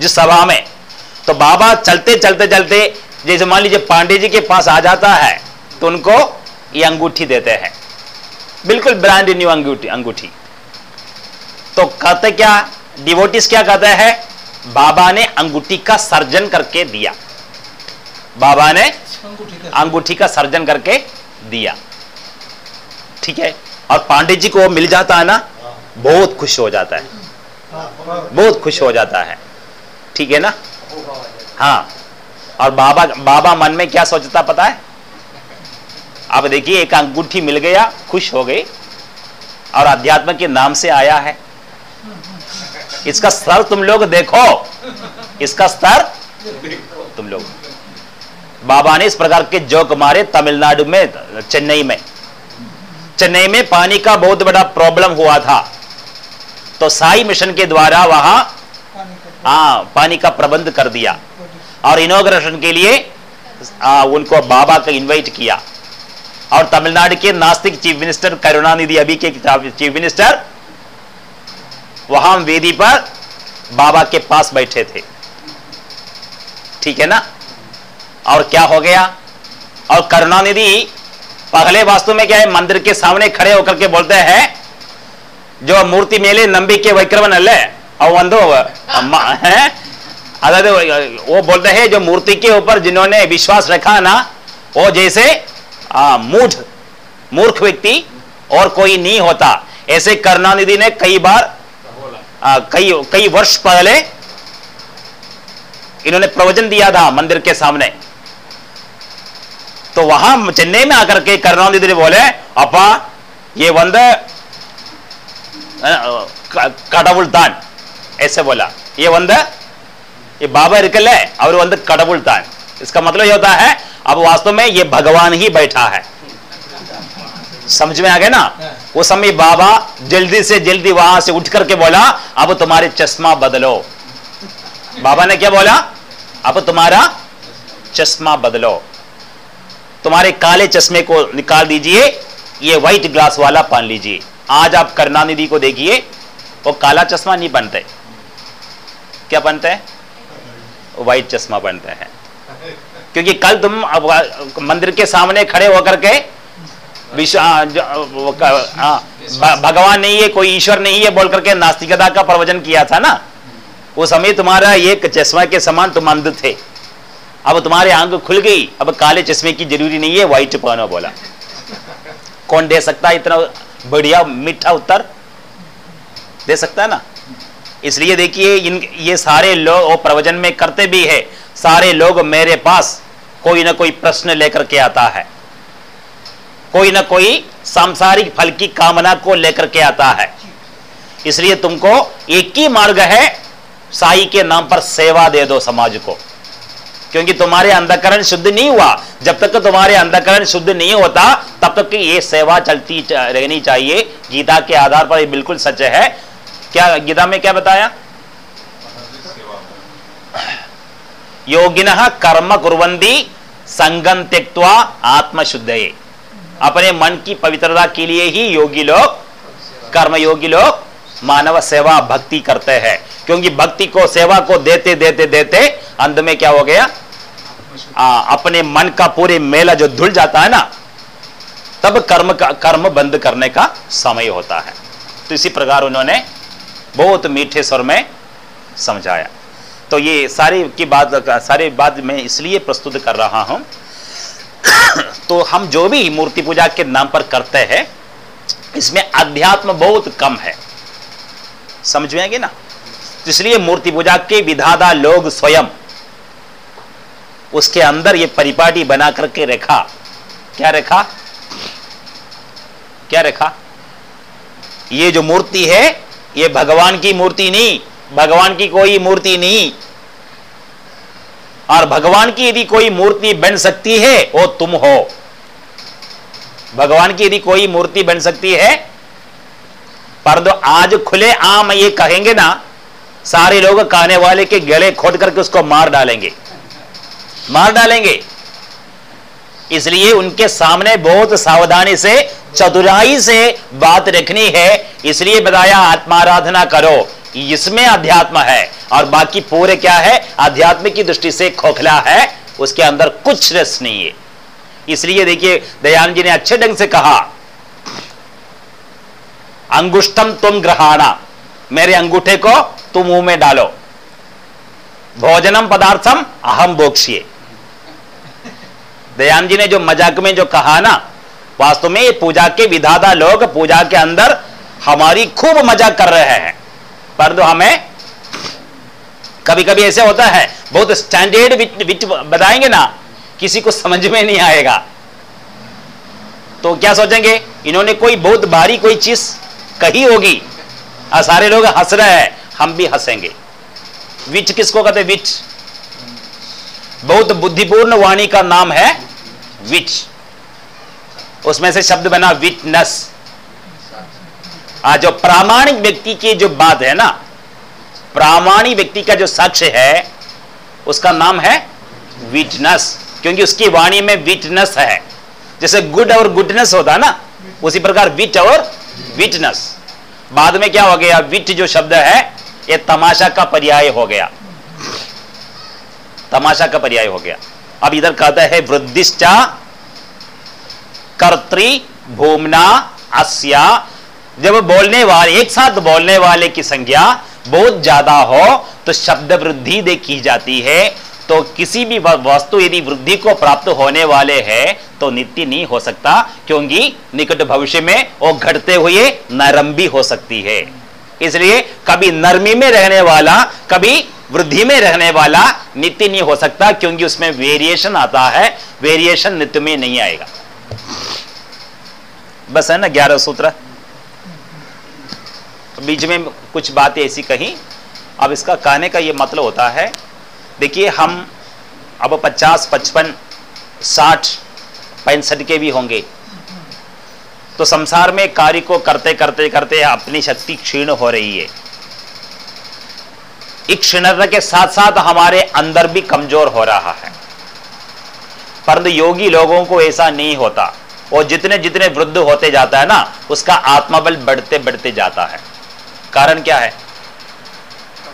जिस सभा में तो बाबा चलते चलते चलते जैसे मान लीजिए पांडे जी के पास आ जाता है तो उनको ये अंगूठी देते हैं। बिल्कुल ब्रांड न्यू अंगूठी अंगूठी। तो कहते क्या? डिवोटिस क्या कहते हैं? बाबा ने अंगूठी का सर्जन करके दिया। बाबा ने अंगूठी का सर्जन करके दिया। ठीक है? और पांडे जी को मिल जाता है ना बहुत खुश हो जाता हाँ, बहुत खुश हो जाता है। ठीक है ना? हाँ। और बाबा बाबा मन में क्या सोचता पता है? आप देखिए एक अंगूठी मिल गया खुश हो गई। और अध्यात्म के नाम से आया है। इसका स्तर तुम लोग देखो। इसका स्तर तुम लोग। बाबा ने इस प्रकार के जोक मारे तमिलनाडु में चेन्नई में। चेन्नई में पानी का बहुत बड़ा प्रॉब्लम हुआ था। तो साई मिशन के द्वारा वहाँ हाँ पानी का प्रबंध कर दिया। और इनोग्रेशन के लिए आ, उनको बाबा का इनवाइट किया। और तमिलनाडु के नास्तिक चीफ मिनिस्टर करुणानिधि अभी के चीफ मिनिस्टर वहां वेदी पर बाबा के पास बैठे थे ठीक है ना और क्या हो गया और करुणानिधि पहले वास्तु में क्या है मंदिर के सामने खड़े होकर के बोलते हैं जो मूर्ति मेले ನಂಬಿಕೆ ವೈಕ್ರವನಲ್ಲೇ ಅವು ಒಂದು ಮ- है अदाद वो बोलते हैं जो मूर्ति के ऊपर जिन्होंने विश्वास रखा ना वो जैसे आ, मूढ़ मूर्ख व्यक्ति और कोई नहीं होता ऐसे करुणानिधि ने कई बार आ, कई कई वर्ष पहले इन्होंने प्रवचन दिया था मंदिर के सामने तो वहां चेन्नई में आकर के करुणानिधि ने बोले अपा ये वंद கடவுள் தான் ऐसे बोला ये वंद ये बाबा इरकल है और वंद கடவுள் தான் इसका मतलब ये होता है अब वास्तव में ये भगवान ही बैठा है समझ में आ गया ना? वो समय बाबा जल्दी से जल्दी वहाँ से उठ करके बोला अब तुम्हारे चश्मा बदलो। बाबा ने क्या बोला? अब तुम्हारा चश्मा बदलो। तुम्हारे काले चश्मे को निकाल दीजिए ये व्हाइट ग्लास वाला पहन लीजिए। आज आप करुणानिधि को देखिए वो काला चश्मा नहीं बनते क्या बनते हैं? व्हाइट चश्मा बनते हैं। क्योंकि कल तुम अब मंदिर के सामने खड़े होकर के भगवान नहीं है, कोई ईश्वर नहीं है, बोल करके नास्तिकता का प्रवचन किया था ना? वो समय तुम्हारा एक चश्मा के समान तुम अंध थे। अब तुम्हारे आँख खुल गई, अब काले चश्मे की ज़रूरी नहीं है व्हाइट पहनो बोला। कौन दे सकता है इतना बढ़िया, मीठा उत्तर? दे सकता है ना? इसलिए देखिए, इन, ये सारे लोग प्रवचन में करते भी है। सारे लोग मेरे पास कोई ना कोई प्रश्न लेकर के आता है। कोई ना कोई सांसारिक फल की कामना को लेकर के आता है। इसलिए तुमको एक ही मार्ग है, साई के नाम पर सेवा दे दो समाज को। क्योंकि तुम्हारे अंधकरण शुद्ध नहीं हुआ। जब तक तुम्हारे अंधकरण शुद्ध नहीं होता, तब तक ये सेवा चलती रहनी चाहिए। गीता के आधार पर ये बिल्कुल सच है। क्या, गीता में क्या बताया? योगिन कर्म कुरंदी संगम त्यक्वा आत्मशुद्धये। अपने मन की पवित्रता के लिए ही योगी लोग कर्म योगी लोग मानव सेवा भक्ति करते हैं। क्योंकि भक्ति को सेवा को देते देते देते अंत में क्या हो गया? आ, अपने मन का पूरे मेला जो धुल जाता है ना तब कर्म का कर्म बंद करने का समय होता है। तो इसी प्रकार उन्होंने बहुत मीठे स्वर में समझाया। तो ये सारी की बात सारी बात मैं इसलिए प्रस्तुत कर रहा हूँ [COUGHS] तो हम जो भी मूर्ति पूजा के नाम पर करते हैं, इसमें अध्यात्म बहुत कम है। समझ में ना? इसलिए मूर्ति पूजा के विधाता लोग स्वयं। उसके अंदर ये परिपाटी बना करके रखा। क्या रखा? क्या रखा? ये जो मूर्ति है, ये भगवान की मूर्ति नहीं, भगवान की कोई मूर्ति नहीं। और भगवान की यदि कोई मूर्ति बन सकती है, वो तुम हो। भगवान की यदि कोई मूर्ति बन सकती है पर तो आज खुले आम ये कहेंगे ना, सारे लोग कहने वाले के गले खोद करके उसको मार डालेंगे। मार डालेंगे। इसलिए उनके सामने बहुत सावधानी से, चतुराई से बात रखनी है। इसलिए बताया, आत्माराधना करो। इसमें अध्यात्म है और बाकी पूरे क्या है? अध्यात्म की दृष्टि से खोखला है, उसके अंदर कुछ रस नहीं है। इसलिए देखिए, दयानंद जी ने अच्छे ढंग से कहा अंगुष्टम तुम ग्रहाणा, मेरे अंगूठे को तुम मुँह में डालो। भोजनम पदार्थम अहम बोक्षिए दयान जी ने जो मज़ाक में जो कहा ना, वास्तव में पूजा के विधाता लोग, पूजा के अंदर हमारी खूब मज़ाक कर रहे हैं। परंतु तो हमें कभी कभी ऐसे होता है, बहुत स्टैंडर्ड विच बताएँगे ना, किसी को समझ में नहीं आएगा। तो क्या सोचेंगे? इन्होंने कोई बहुत भारी कोई चीज़ कही होगी। और सारे लोग हंस रहे हैं, हम भी हंसेंगे। विच किसको कहते विच। बहुत बुद्धिपूर्ण वाणी का नाम है विच। उसमें से शब्द बना विटनेस जो प्रामाणिक व्यक्ति की जो बात है ना, प्रामाणिक व्यक्ति का जो साक्ष्य है, उसका नाम है विटनेस क्योंकि उसकी वाणी में विटनेस है। जैसे गुड और गुडनेस होता है ना, उसी प्रकार विट और विटनेस बाद में क्या हो गया? विट जो शब्द है, ये तमाशा का पर्याय हो गया। तमाशा का पर्याय हो गया। अब इधर कहता है, वृद्धिश्चा कर्तृ भूमना अस्या जब बोलने वाले, एक साथ बोलने वाले की संख्या बहुत ज़्यादा हो तो शब्द वृद्धि देखी जाती है। तो किसी भी वस्तु यदि वृद्धि को प्राप्त होने वाले है तो नित्य नहीं हो सकता, क्योंकि निकट भविष्य में वो घटते हुए नरम भी हो सकती है। इसलिए कभी नरमी में रहने वाला, कभी वृद्धि में रहने वाला नित्य नहीं हो सकता, क्योंकि उसमें वेरिएशन आता है वेरिएशन नित्य में नहीं आएगा। बस है ना, ग्यारह सूत्र? बीच में कुछ बातें ऐसी कही। अब इसका कहने का ये मतलब होता है देखिए हम अब 50, 55, 60, पैंसठ के भी होंगे। तो संसार में कार्य को करते करते करते अपनी शक्ति क्षीण हो रही है। एक क्षीणता के साथ साथ हमारे अंदर भी कमज़ोर हो रहा है। परंतु योगी लोगों को ऐसा नहीं होता। और जितने जितने वृद्ध होते जाता है ना उसका आत्मबल बढ़ते बढ़ते जाता है। कारण क्या है?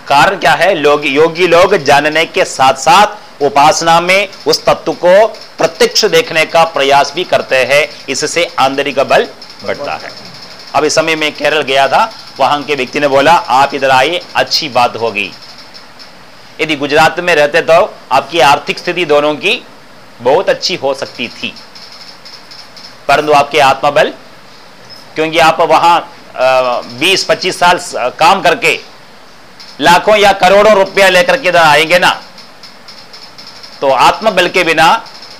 कारण क्या है? लोग, योगी लोग जानने के साथ साथ उपासना में उस तत्व को प्रत्यक्ष देखने का प्रयास भी करते हैं। इससे आंतरिक बल बढ़ता है। अब इस समय में केरल गया था, वहाँ के व्यक्ति ने बोला, आप इधर आइए, अच्छी बात होगी। यदि गुजरात में रहते तो आपकी आर्थिक स्थिति दोनों की बहुत अच्छी हो सकती थी। परंतु आपके आत्मबल, क्योंकि आप वहाँ बीस पच्चीस साल काम करके लाखों या करोड़ों रुपया लेकर के इधर आएँगे ना तो आत्मबल के बिना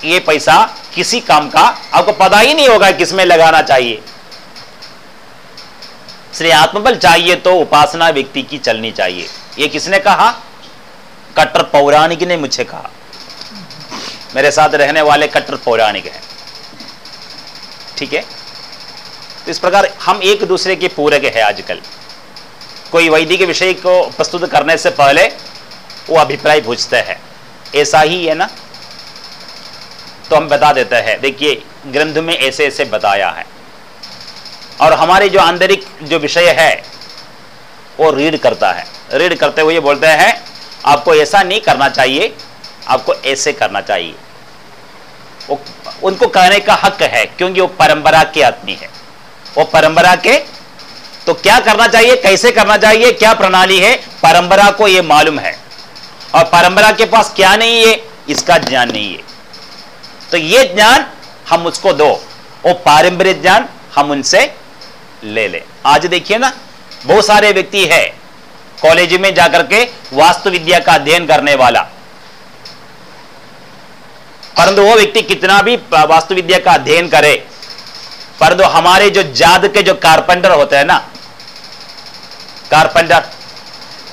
ये पैसा किसी काम का, आपको पता ही नहीं होगा किसमें लगाना चाहिए। इसलिए आत्मबल चाहिए तो उपासना व्यक्ति की चलनी चाहिए। ये किसने कहा? कट्टर पौराणिक ने मुझे कहा। मेरे साथ रहने वाले कट्टर पौराणिक हैं। ठीक है? तो इस प्रकार हम एक दूसरे के पूरक है आजकल। कोई वैदिक विषय को प्रस्तुत करने से पहले वो अभिप्राय पूछते हैं। ऐसा ही है ना? तो हम बता देते हैं। देखिए, ग्रंथ में ऐसे ऐसे बताया है। और हमारे जो आंतरिक जो विषय है, वो रीड करता है। रीड करते हुए बोलते हैं, आपको ऐसा नहीं करना चाहिए, आपको ऐसे करना चाहिए। वो, उनको कहने का हक है, क्योंकि वो परंपरा के आदमी है। वो परंपरा के तो क्या करना चाहिए, कैसे करना चाहिए, क्या प्रणाली है, परंपरा को ये मालूम है। और परंपरा के पास क्या नहीं है, इसका ज्ञान नहीं है। तो ये ज्ञान हम उसको दो, वो पारंपरिक ज्ञान हम उनसे ले ले। आज देखिए ना, बहुत सारे व्यक्ति है, कॉलेज में जाकर के वास्तु विद्या का अध्ययन करने वाला। परंतु वो व्यक्ति कितना भी वास्तु विद्या का अध्ययन करे परंतु हमारे जो जाद के जो कारपेंटर होते हैं ना, कारपेंटर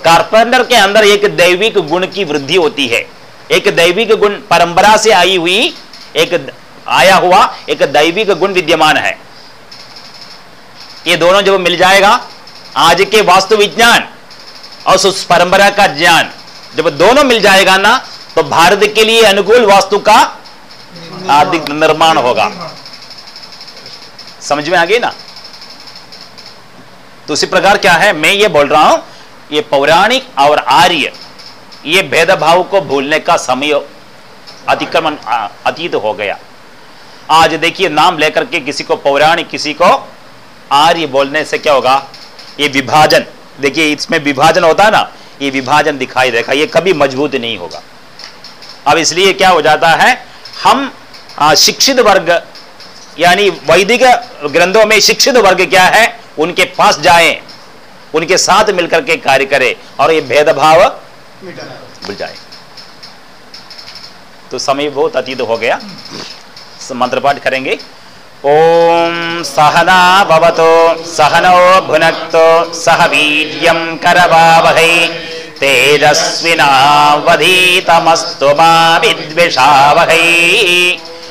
कारपेंटर के अंदर एक दैविक गुण की वृद्धि होती है। एक दैविक गुण परंपरा से आई हुई, एक आया हुआ एक दैविक गुण विद्यमान है। ये दोनों जब मिल जाएगा, आज के वास्तु विज्ञान और उस परंपरा का ज्ञान जब दोनों मिल जाएगा ना तो भारत के लिए अनुकूल वास्तु का आर्थिक निर्माण होगा। समझ में आ गई ना? तो उसी प्रकार क्या है? मैं ये बोल रहा हूँ, ये पौराणिक और आर्य, ये भेदभाव को भूलने का समय अतिक्रमण अतीत हो गया। आज देखिए, नाम लेकर के किसी को पौराणिक, किसी को आर्य बोलने से क्या होगा? ये विभाजन, देखिए, इसमें विभाजन होता है ना, ये विभाजन दिखाई देगा, ये कभी मज़बूत नहीं होगा। अब इसलिए क्या हो जाता है? हम शिक्षित वर्ग यानी वैदिक ग्रंथों में शिक्षित वर्ग क्या है? उनके पास जाएँ, उनके साथ मिलकर के कार्य करें और ये भेदभाव भूल जाए। तो समय बहुत अतीत हो गया। मंत्र पाठ करेंगे। ओम सहना भवतो, सहनो भुनक्तो, सह वीर्यं करवावहै। तेजस्विनावधीतमस्तु मा विद्विषावहै।